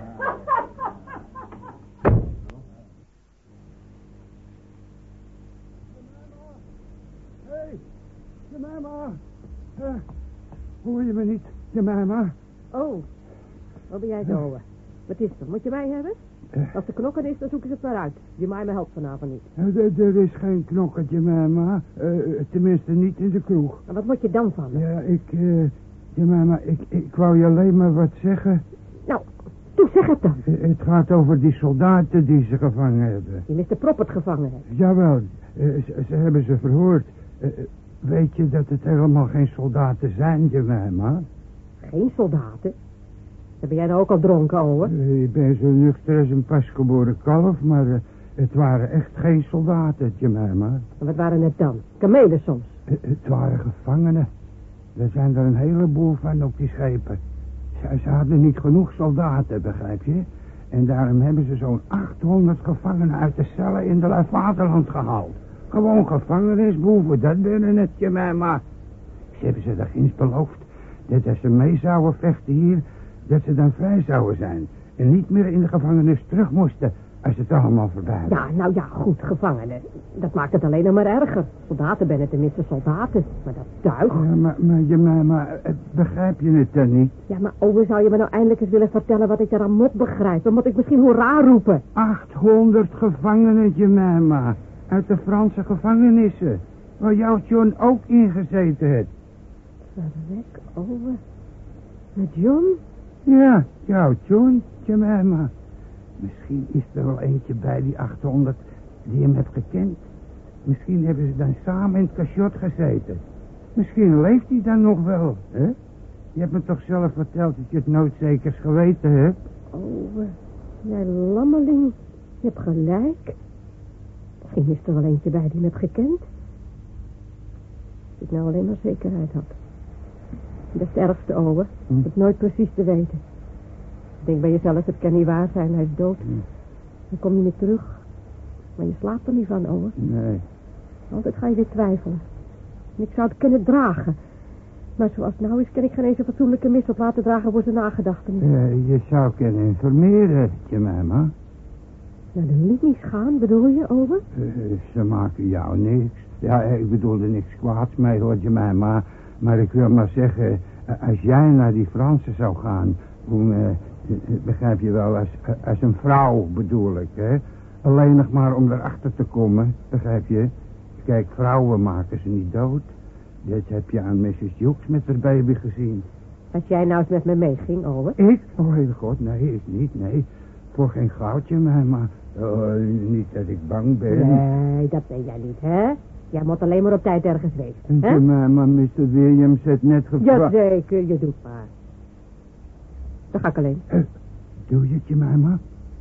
Speaker 10: Jemima. Uh, hoor je me niet, Jemima?
Speaker 11: Oh, wat ben jij zo? Wat is er? Moet je mij hebben? Als de knokken is, dan zoeken ze het maar uit. Me helpt vanavond niet.
Speaker 10: Eh, Er er is geen knokker, Jemima. Eh, tenminste, niet in de kroeg.
Speaker 11: En wat moet je dan van?
Speaker 10: Ja, ik, eh, Jemima, ik, ik wou je alleen maar wat zeggen.
Speaker 11: Nou, toe zeg het dan.
Speaker 10: Eh, Het gaat over die soldaten die ze gevangen hebben.
Speaker 11: Die Mr. Proppert gevangen heeft.
Speaker 10: Jawel, eh, ze, ze hebben ze verhoord. Weet je dat het helemaal geen soldaten zijn, Jemima?
Speaker 11: Geen soldaten. Dan ben jij nou ook al dronken, ouwe?
Speaker 10: Eh, Ik ben zo nuchter als een pasgeboren kalf, maar eh, het waren echt geen soldaten, Jemima.
Speaker 11: En wat waren het dan? Kamelen soms.
Speaker 10: Eh, Het waren gevangenen. Er zijn er een heleboel van op die schepen. Ze, ze hadden niet genoeg soldaten, begrijp je? En daarom hebben ze zo'n 800 gevangenen uit de cellen in de Vaderland gehaald. Gewoon gevangenisboeven, dat binnen het je mij maar. Ze hebben ze daar ginds beloofd dat als ze mee zouden vechten hier, dat ze dan vrij zouden zijn. En niet meer in de gevangenis terug moesten als het allemaal voorbij was.
Speaker 11: Ja, nou ja, goed, gevangenen. Dat maakt het alleen nog maar erger. Soldaten ben tenminste soldaten. Maar dat tuig...
Speaker 10: Ja, maar, maar, je, maar, maar eh, begrijp je het dan niet?
Speaker 11: Ja, maar Owe, zou je me nou eindelijk eens willen vertellen wat ik eraan moet begrijpen? Moet ik misschien hoera roepen?
Speaker 10: 800 gevangenen, Jemima. Uit de Franse gevangenissen. Waar jouw John ook ingezeten heeft.
Speaker 5: Verrek, ouwe. Met John?
Speaker 10: Ja, jouw John, Jemima. Misschien is er wel eentje bij die 800 die hem heeft gekend. Misschien hebben ze dan samen in het cachot gezeten. Misschien leeft hij dan nog wel, hè? Je hebt me toch zelf verteld dat je het nooit zekers geweten hebt?
Speaker 5: Ouwe, jij lammeling. Je hebt gelijk. Misschien is er wel eentje bij die me hebt gekend. Als ik nou alleen maar zekerheid had. Dat is het ergste, ouwe.
Speaker 10: Hm.
Speaker 5: Het nooit precies te weten. Denk bij jezelf, het kan niet waar zijn, hij is dood. Dan kom je niet terug. Maar je slaapt er niet van, ouwe.
Speaker 10: Nee.
Speaker 5: Altijd ga je weer twijfelen. En ik zou het kunnen dragen. Maar zoals het nou is, kan ik geen eens een fatsoenlijke mis op laten dragen voor zijn nagedachtenis.
Speaker 10: Eh, je zou kunnen informeren, Jemima.
Speaker 5: Naar de linies gaan, bedoel je, over?
Speaker 10: Eh, ze maken jou niks. Ja, ik bedoel er niks kwaads mee, hoor Jemima. Maar, maar ik wil maar zeggen, eh, als jij naar die Fransen zou gaan... Toen, eh, begrijp je wel, als, als een vrouw bedoel ik, hè? Alleen nog maar om erachter te komen, begrijp je? Kijk, vrouwen maken ze niet dood. Dat heb je aan Mrs. Jukes met haar baby gezien.
Speaker 5: Als jij nou eens met me meeging, over.
Speaker 10: Ik? Oh, heel god, nee, ik niet, nee. Voor geen goudje, maar, maar oh, niet dat ik bang ben.
Speaker 5: Nee, dat ben jij niet, hè? Jij moet alleen maar op tijd ergens wezen, hè?
Speaker 10: Maar, maar Mr. Williams heeft net gevraagd...
Speaker 5: Jazeker, je doet maar. Dan ga ik alleen.
Speaker 10: Doe je het je?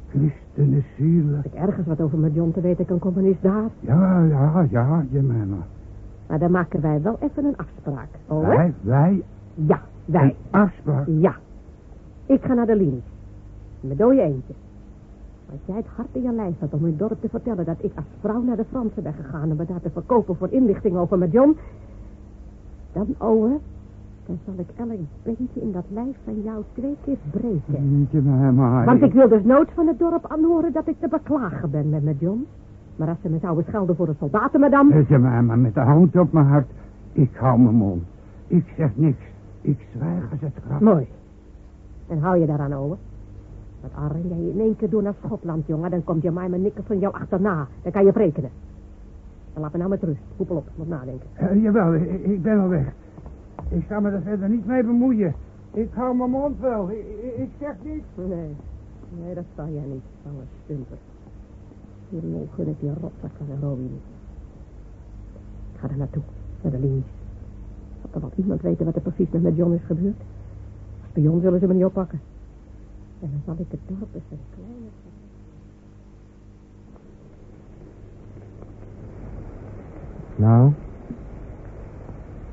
Speaker 10: Christen is zielig.
Speaker 5: Als ik ergens wat over mijn John te weten kan komen, is daar.
Speaker 10: Ja, ja, ja, je maar. Maar
Speaker 5: dan maken wij wel even een afspraak, hoor.
Speaker 10: Wij, wij,
Speaker 5: Ja, wij.
Speaker 10: een afspraak.
Speaker 5: Ja. Ik ga naar de linie. Met dode eentje. Als jij het hart in je lijf had om in het dorp te vertellen dat ik als vrouw naar de Fransen ben gegaan om me daar te verkopen voor inlichting over mijn John, dan, ouwe, dan zal ik elk beentje in dat lijf van jou twee keer breken.
Speaker 10: Maar, maar.
Speaker 5: Want ik wil dus nooit van het dorp aanhoren dat ik te beklagen ben met mijn John. Maar als ze me zouden schelden voor een soldatenmadam...
Speaker 10: Je maar, maar met de hand op mijn hart. Ik hou mijn mond. Ik zeg niks. Ik zwijg als het grap.
Speaker 5: Mooi. En hou je daaraan, ouwe. Want al ren jij in één keer door naar Schotland, jongen, dan komt je mij mijn nikken van jou achterna. Dan kan je rekenen. Dan laat me nou met rust. Hoepel op, moet nadenken.
Speaker 10: Eh, jawel, ik, ik ben al weg. Ik ga me er verder niet mee bemoeien. Ik hou mijn mond wel. Ik, ik, ik zeg niks.
Speaker 5: Nee, nee, dat zal jij niet, ouwe stumper. Je lol gun ik die rotzak van een Robin. Ik ga er naartoe, naar de linies. Zal er wel iemand weten wat er precies met John is gebeurd? Als spion zullen ze me niet oppakken. En dan zal ik het dorp eens een kleine...
Speaker 2: Nou,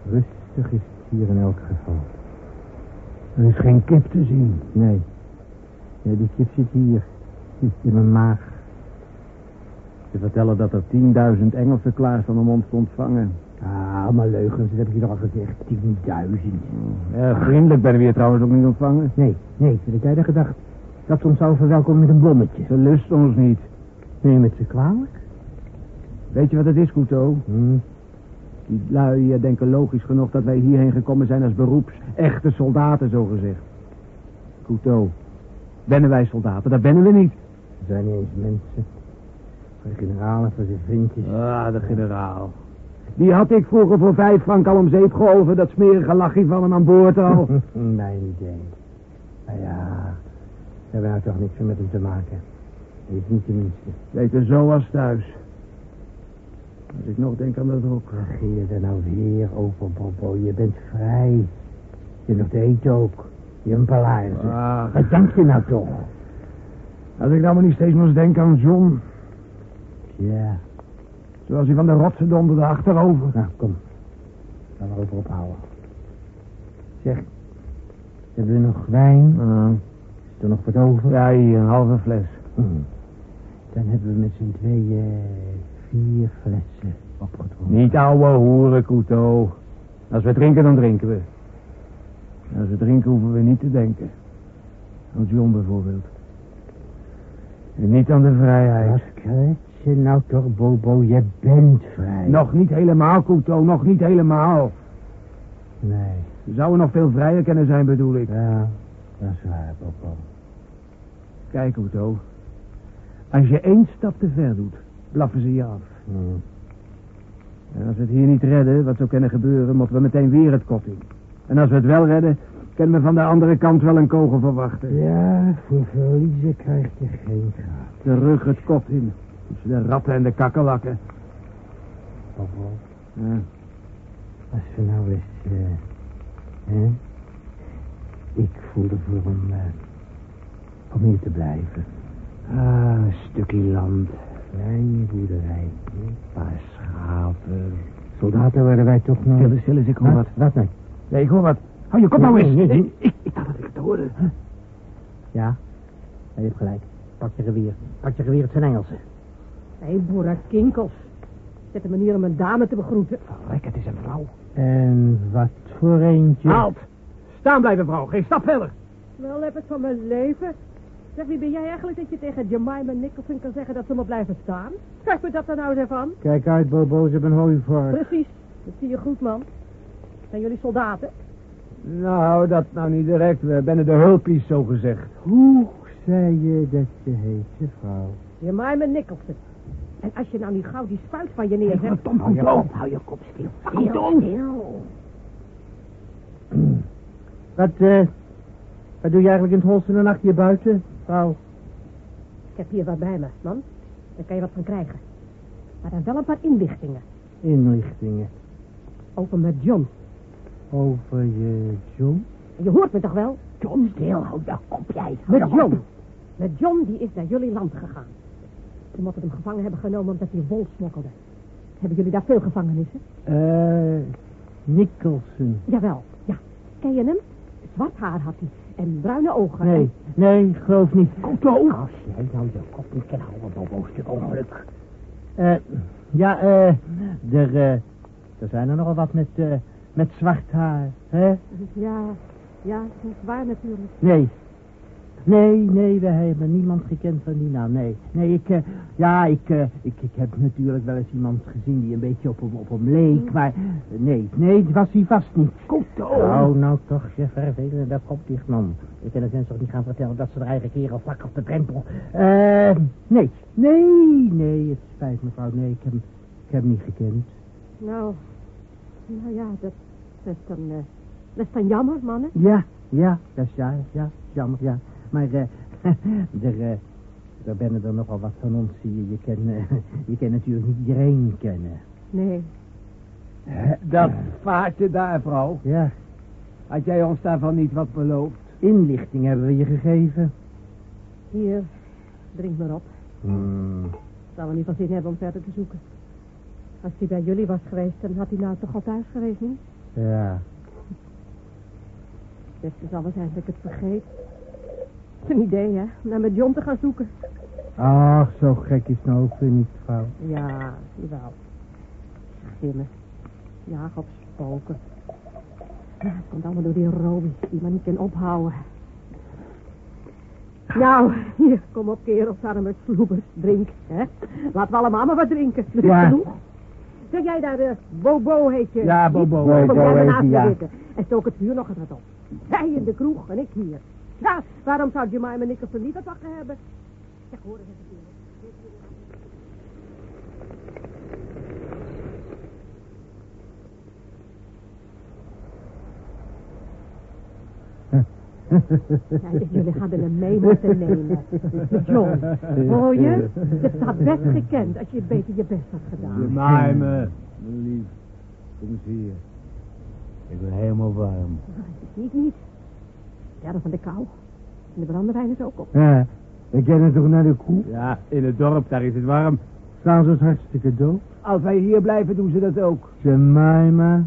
Speaker 2: rustig is het hier in elk geval.
Speaker 10: Er is geen kip te zien.
Speaker 2: Nee. Ja, die kip zit hier. In mijn maag. Ze vertellen dat er 10.000 Engelsen klaar staan om ons te ontvangen.
Speaker 6: Maar leugens, dat heb ik je toch al gezegd. 10.000.
Speaker 2: Ja, vriendelijk ben je trouwens ook niet ontvangen.
Speaker 6: Nee, nee, had jij dan gedacht? Dat ze ons zou verwelkomen met een blommetje.
Speaker 2: Ze lust ons niet.
Speaker 6: Neem je met ze kwalijk?
Speaker 2: Weet je wat het is, Couto?
Speaker 6: Hm.
Speaker 2: Die lui eh, denken logisch genoeg dat wij hierheen gekomen zijn als beroeps. Echte soldaten, zo gezegd. Couto, bennen wij soldaten? Dat bennen we niet.
Speaker 6: We zijn niet eens mensen. Voor de generaal en voor zijn vriendjes.
Speaker 2: Ah, de generaal. Die had ik vroeger voor vijf frank al om zeep geholpen. Dat smerige lachje van hem aan boord al. (laughs)
Speaker 6: Mijn idee. Nou ja, we hebben toch niks meer met hem te maken. Niet, niet tenminste.
Speaker 2: Weten zo als thuis. Als ik nog denk aan dat ook.
Speaker 6: Ging je er nou weer over, Bobo? Je bent vrij. Je nog te eten ook. Je hebt een.
Speaker 2: Ach,
Speaker 6: Wat dank je nou toch?
Speaker 2: als ik nou maar niet steeds moest denken aan John.
Speaker 6: Ja.
Speaker 2: Zoals hij van de rotsen donderde achterover.
Speaker 6: Nou, kom. Laten we erover ophouden. Zeg, hebben we nog wijn?
Speaker 2: Ah,
Speaker 6: Is er nog wat over?
Speaker 2: ja, hier, een halve fles.
Speaker 6: Hm. Dan hebben we met z'n tweeën vier flessen opgedronken.
Speaker 2: Niet ouwe hoeren, Couto. Als we drinken, dan drinken we. Als we drinken, hoeven we niet te denken. Aan John bijvoorbeeld. En niet aan de vrijheid.
Speaker 6: Wat krijg je nou toch, Bobo? Je bent vrij.
Speaker 2: Nog niet helemaal, Couto, nog niet helemaal.
Speaker 6: Nee.
Speaker 2: We zouden nog veel vrijer kunnen zijn, bedoel ik.
Speaker 6: Ja, dat is waar, Bobo.
Speaker 2: Kijk, Couto. Als je één stap te ver doet, blaffen ze je af.
Speaker 12: Hmm. En als we het hier niet redden, wat zou kunnen gebeuren, moeten we meteen weer het kot in. En als we het wel redden, kunnen we van de andere kant wel een kogel verwachten.
Speaker 6: Ja, voor verliezen krijg je geen graad.
Speaker 12: Terug het kot in. Tussen de ratten en de kakkelakken.
Speaker 6: Bobo,
Speaker 12: Ja.
Speaker 6: als we nou eens... eh hè? Ik voelde voor om, eh, om hier te blijven. Ah, een stukje land. Kleine boerderij. Een paar schapen. Soldaten worden wij toch nog...
Speaker 12: Stil stil eens, ik hoor wat.
Speaker 6: Wat nou?
Speaker 12: Nee, ik hoor wat. Hou je kop nou eens.
Speaker 6: Nee, nee, nee.
Speaker 12: Ik, ik dacht dat ik het hoorde.
Speaker 6: Ja, hij heeft gelijk. Pak je geweer. Pak je geweer, het zijn Engelsen.
Speaker 5: Hé, hey, boerenkinkels. Zet een manier om een dame te begroeten.
Speaker 12: Verrek, het is een vrouw.
Speaker 6: En wat voor eentje?
Speaker 12: Halt! Staan blijven, vrouw. Geen stap verder.
Speaker 5: Wel heb ik van mijn leven. Zeg, wie ben jij eigenlijk dat je tegen Jemima Nicholson kan zeggen dat ze moet blijven staan? Krijg me dat er nou eens van.
Speaker 6: Kijk uit, Bobo, ze hebben een hooivork.
Speaker 5: Precies, dat zie je goed, man. Zijn jullie soldaten?
Speaker 12: Nou, dat nou niet direct. We zijn de hulpies, zo gezegd.
Speaker 6: Hoe zei je dat je heet, vrouw?
Speaker 5: Jemima Nicholson. En als je nou niet gauw die spuit van je neerzet...
Speaker 12: Tom, hou je kop.
Speaker 5: hou je kop stil. (clears throat)
Speaker 6: Wat, eh... Wat doe je eigenlijk in het holste een nachtje buiten, vrouw?
Speaker 5: Ik heb hier wat bij me, man. Daar kan je wat van krijgen. Maar dan wel een paar inlichtingen.
Speaker 6: Inlichtingen.
Speaker 5: Over met John.
Speaker 6: Over je John?
Speaker 5: Je hoort me toch wel? John, stil, hou je kop, jij. Met John. Met John, die is naar jullie land gegaan. Ze moeten hem gevangen hebben genomen omdat hij wol smokkelde. Hebben jullie daar veel gevangenissen?
Speaker 6: Eh... Nicholson.
Speaker 5: Jawel, ja. Ken je hem? Zwart haar had hij. En bruine ogen.
Speaker 6: Nee, nee, geloof niet.
Speaker 5: Koto! Als jij nou je kop niet kan houden, Bobo, stuk ongeluk.
Speaker 6: Eh, ja, eh... Er, eh... Er zijn er nogal wat met, eh... Met zwart haar, hè?
Speaker 5: Ja, ja, dat is waar natuurlijk.
Speaker 6: Nee. Nee, nee, we hebben niemand gekend van die naam. Nee, nee, ik, eh, ja, ik, eh, ik, ik heb natuurlijk wel eens iemand gezien die een beetje op hem, op hem leek, maar eh, nee, nee, het was hij vast niet.
Speaker 5: Koto!
Speaker 6: Nou, nou toch, je vervelende kop dicht, man. We kunnen mensen toch niet gaan vertellen dat ze er eigen kerel vlak op de drempel. Eh, nee, nee, nee, het spijt me, mevrouw, nee, ik heb, hem- ik heb hem niet gekend.
Speaker 5: Nou, nou ja, dat, dat is dan, eh, dat is dan jammer, mannen.
Speaker 6: Ja, ja, dat is ja, ja, jammer, ja. Maar eh, (laughs) er, eh, er binnen er nogal wat van ons, zie je. Je kan, eh, (laughs) je kan natuurlijk niet iedereen kennen.
Speaker 5: Nee,
Speaker 12: Dat vaartje daar, vrouw.
Speaker 6: Ja,
Speaker 12: Had jij ons daarvan niet wat beloofd?
Speaker 6: inlichting hebben we je gegeven.
Speaker 5: hier, drink maar op.
Speaker 6: Hmm.
Speaker 5: Zou wel niet van zin hebben om verder te zoeken. Als hij bij jullie was geweest, dan had hij nou toch al thuis geweest, niet?
Speaker 6: Ja,
Speaker 5: Het beste zal wel zijn dat ik het vergeet. Een idee, hè? Naar met John te gaan zoeken.
Speaker 6: ach, zo gek is nou ook weer niet, vrouw.
Speaker 5: Ja, jawel. Gimmen. Jaag op spoken. Ja, het komt allemaal door die Roby, die maar niet kan ophouden. Nou, hier, kom op kerels, arme sloebers, drink, hè. Laten we allemaal maar wat drinken, er is
Speaker 6: Ja.
Speaker 5: genoeg. Zeg jij daar, eh, Bobo heet je?
Speaker 12: Ja, Bobo.
Speaker 6: Bobo
Speaker 5: jij maar
Speaker 6: heet hij,
Speaker 5: me
Speaker 6: ja.
Speaker 5: En stook het vuur nog eens wat op. Zij in de kroeg en ik hier. Ja, waarom zou Jemima Nicholson niet wat wachten hebben? Zeg, hoor eens even. Ja, jullie hadden hem mee moeten nemen. John, hoor je? Je staat best gekend als je beetje je best had gedaan.
Speaker 12: Maai me. Mijn lief. Kom eens hier. Ik ben helemaal warm.
Speaker 5: Niet, Sterren van de kou. En de brandewijn is ook op.
Speaker 6: Ja, we kennen toch naar de koe?
Speaker 12: Ja, in het dorp, daar is het warm.
Speaker 6: Staan ze ons hartstikke dood?
Speaker 12: Als wij hier blijven, doen ze dat ook.
Speaker 6: Jemima,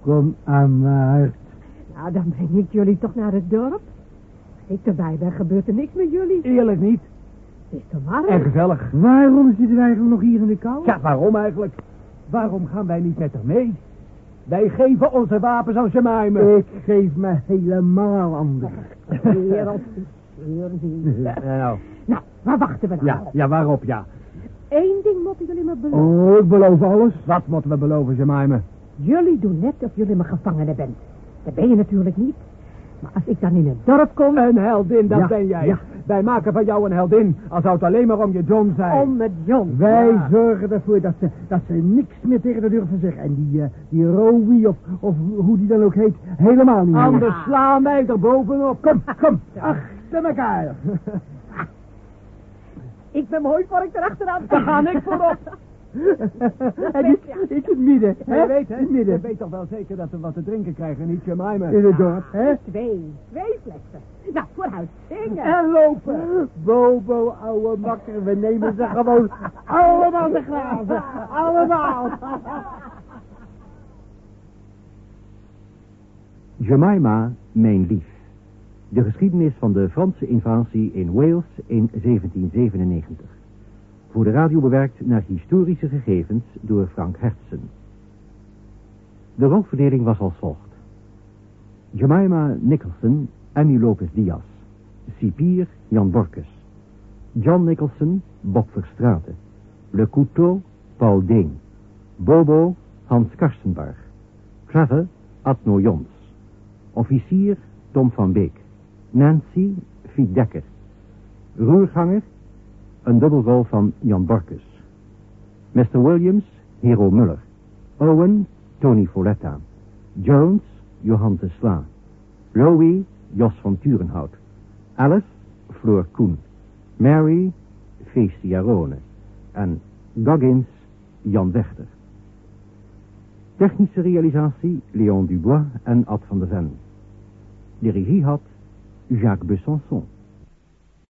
Speaker 6: kom aan mijn hart.
Speaker 5: Nou, dan breng ik jullie toch naar het dorp. Als ik erbij ben, gebeurt er niks met jullie.
Speaker 12: Eerlijk niet.
Speaker 5: Het is te warm.
Speaker 12: En gezellig.
Speaker 6: Waarom zitten wij eigenlijk nog hier in de kou?
Speaker 12: Ja, waarom eigenlijk? Waarom gaan wij niet met haar mee? Wij geven onze wapens aan Jemima.
Speaker 6: Ik geef me helemaal anders.
Speaker 5: Wereld.
Speaker 12: Ja, nou.
Speaker 5: Nou, waar wachten we nou?
Speaker 12: Ja, ja, waarop, ja.
Speaker 5: Eén ding moeten jullie me beloven.
Speaker 12: Oh, ik beloof alles. Wat moeten we beloven, Jemima?
Speaker 5: Jullie doen net of jullie mijn gevangene bent. Dat ben je natuurlijk niet. Maar als ik dan in het dorp kom...
Speaker 12: Een heldin, dat
Speaker 5: Ja,
Speaker 12: ben jij.
Speaker 5: ja.
Speaker 12: Wij maken van jou een heldin, al zou het alleen maar om je John zijn.
Speaker 5: Om het John.
Speaker 6: Wij
Speaker 12: Ja.
Speaker 6: zorgen ervoor dat ze, dat ze niks meer tegen de durven zeggen. En die, eh, die Rowie, of, of hoe die dan ook heet, helemaal niet meer.
Speaker 12: Anders slaan wij er bovenop.
Speaker 6: Kom, kom, achter elkaar.
Speaker 5: Ik ben mooi voor ik erachteraan
Speaker 12: Daar ga ik voorop. (laughs)
Speaker 6: En ik, ik het midden, hè?
Speaker 12: Je weet, hè?
Speaker 6: Het
Speaker 12: Je
Speaker 6: midden.
Speaker 12: weet toch wel zeker dat we wat te drinken krijgen, niet Jemima?
Speaker 6: In het dorp, hè?
Speaker 5: Twee, twee flessen. Nou, vooruit, zingen.
Speaker 6: En lopen. Bobo, ouwe makker, we nemen ze gewoon allemaal de glazen. Allemaal.
Speaker 15: Jemima, mijn lief. De geschiedenis van de Franse invasie in Wales in 1797. Voor de radio bewerkt naar historische gegevens door Frank Hertzen. De rolverdeling was als volgt. Jemima Nicholson, Annie Lopez Diaz. Cipier, Jan Borkes. John Nicholson, Bob Verstraeten. Le Couteau, Paul Deen. Bobo, Hans Karstenbarg. Trevor, Adno Jons. Officier, Tom van Beek. Nancy, Fiet Dekker. Roerganger, een dubbelrol van Jan Borkes. Mr. Williams, Hero Muller. Owen, Tony Folletta. Jones, Johan de Sla. Louis, Jos van Turenhout. Alice, Floor Koen. Mary, Feestie Jarone. En Goggins, Jan Wechter. Technische realisatie, Léon Dubois en Ad van der Ven. De regie had Jacques Besançon.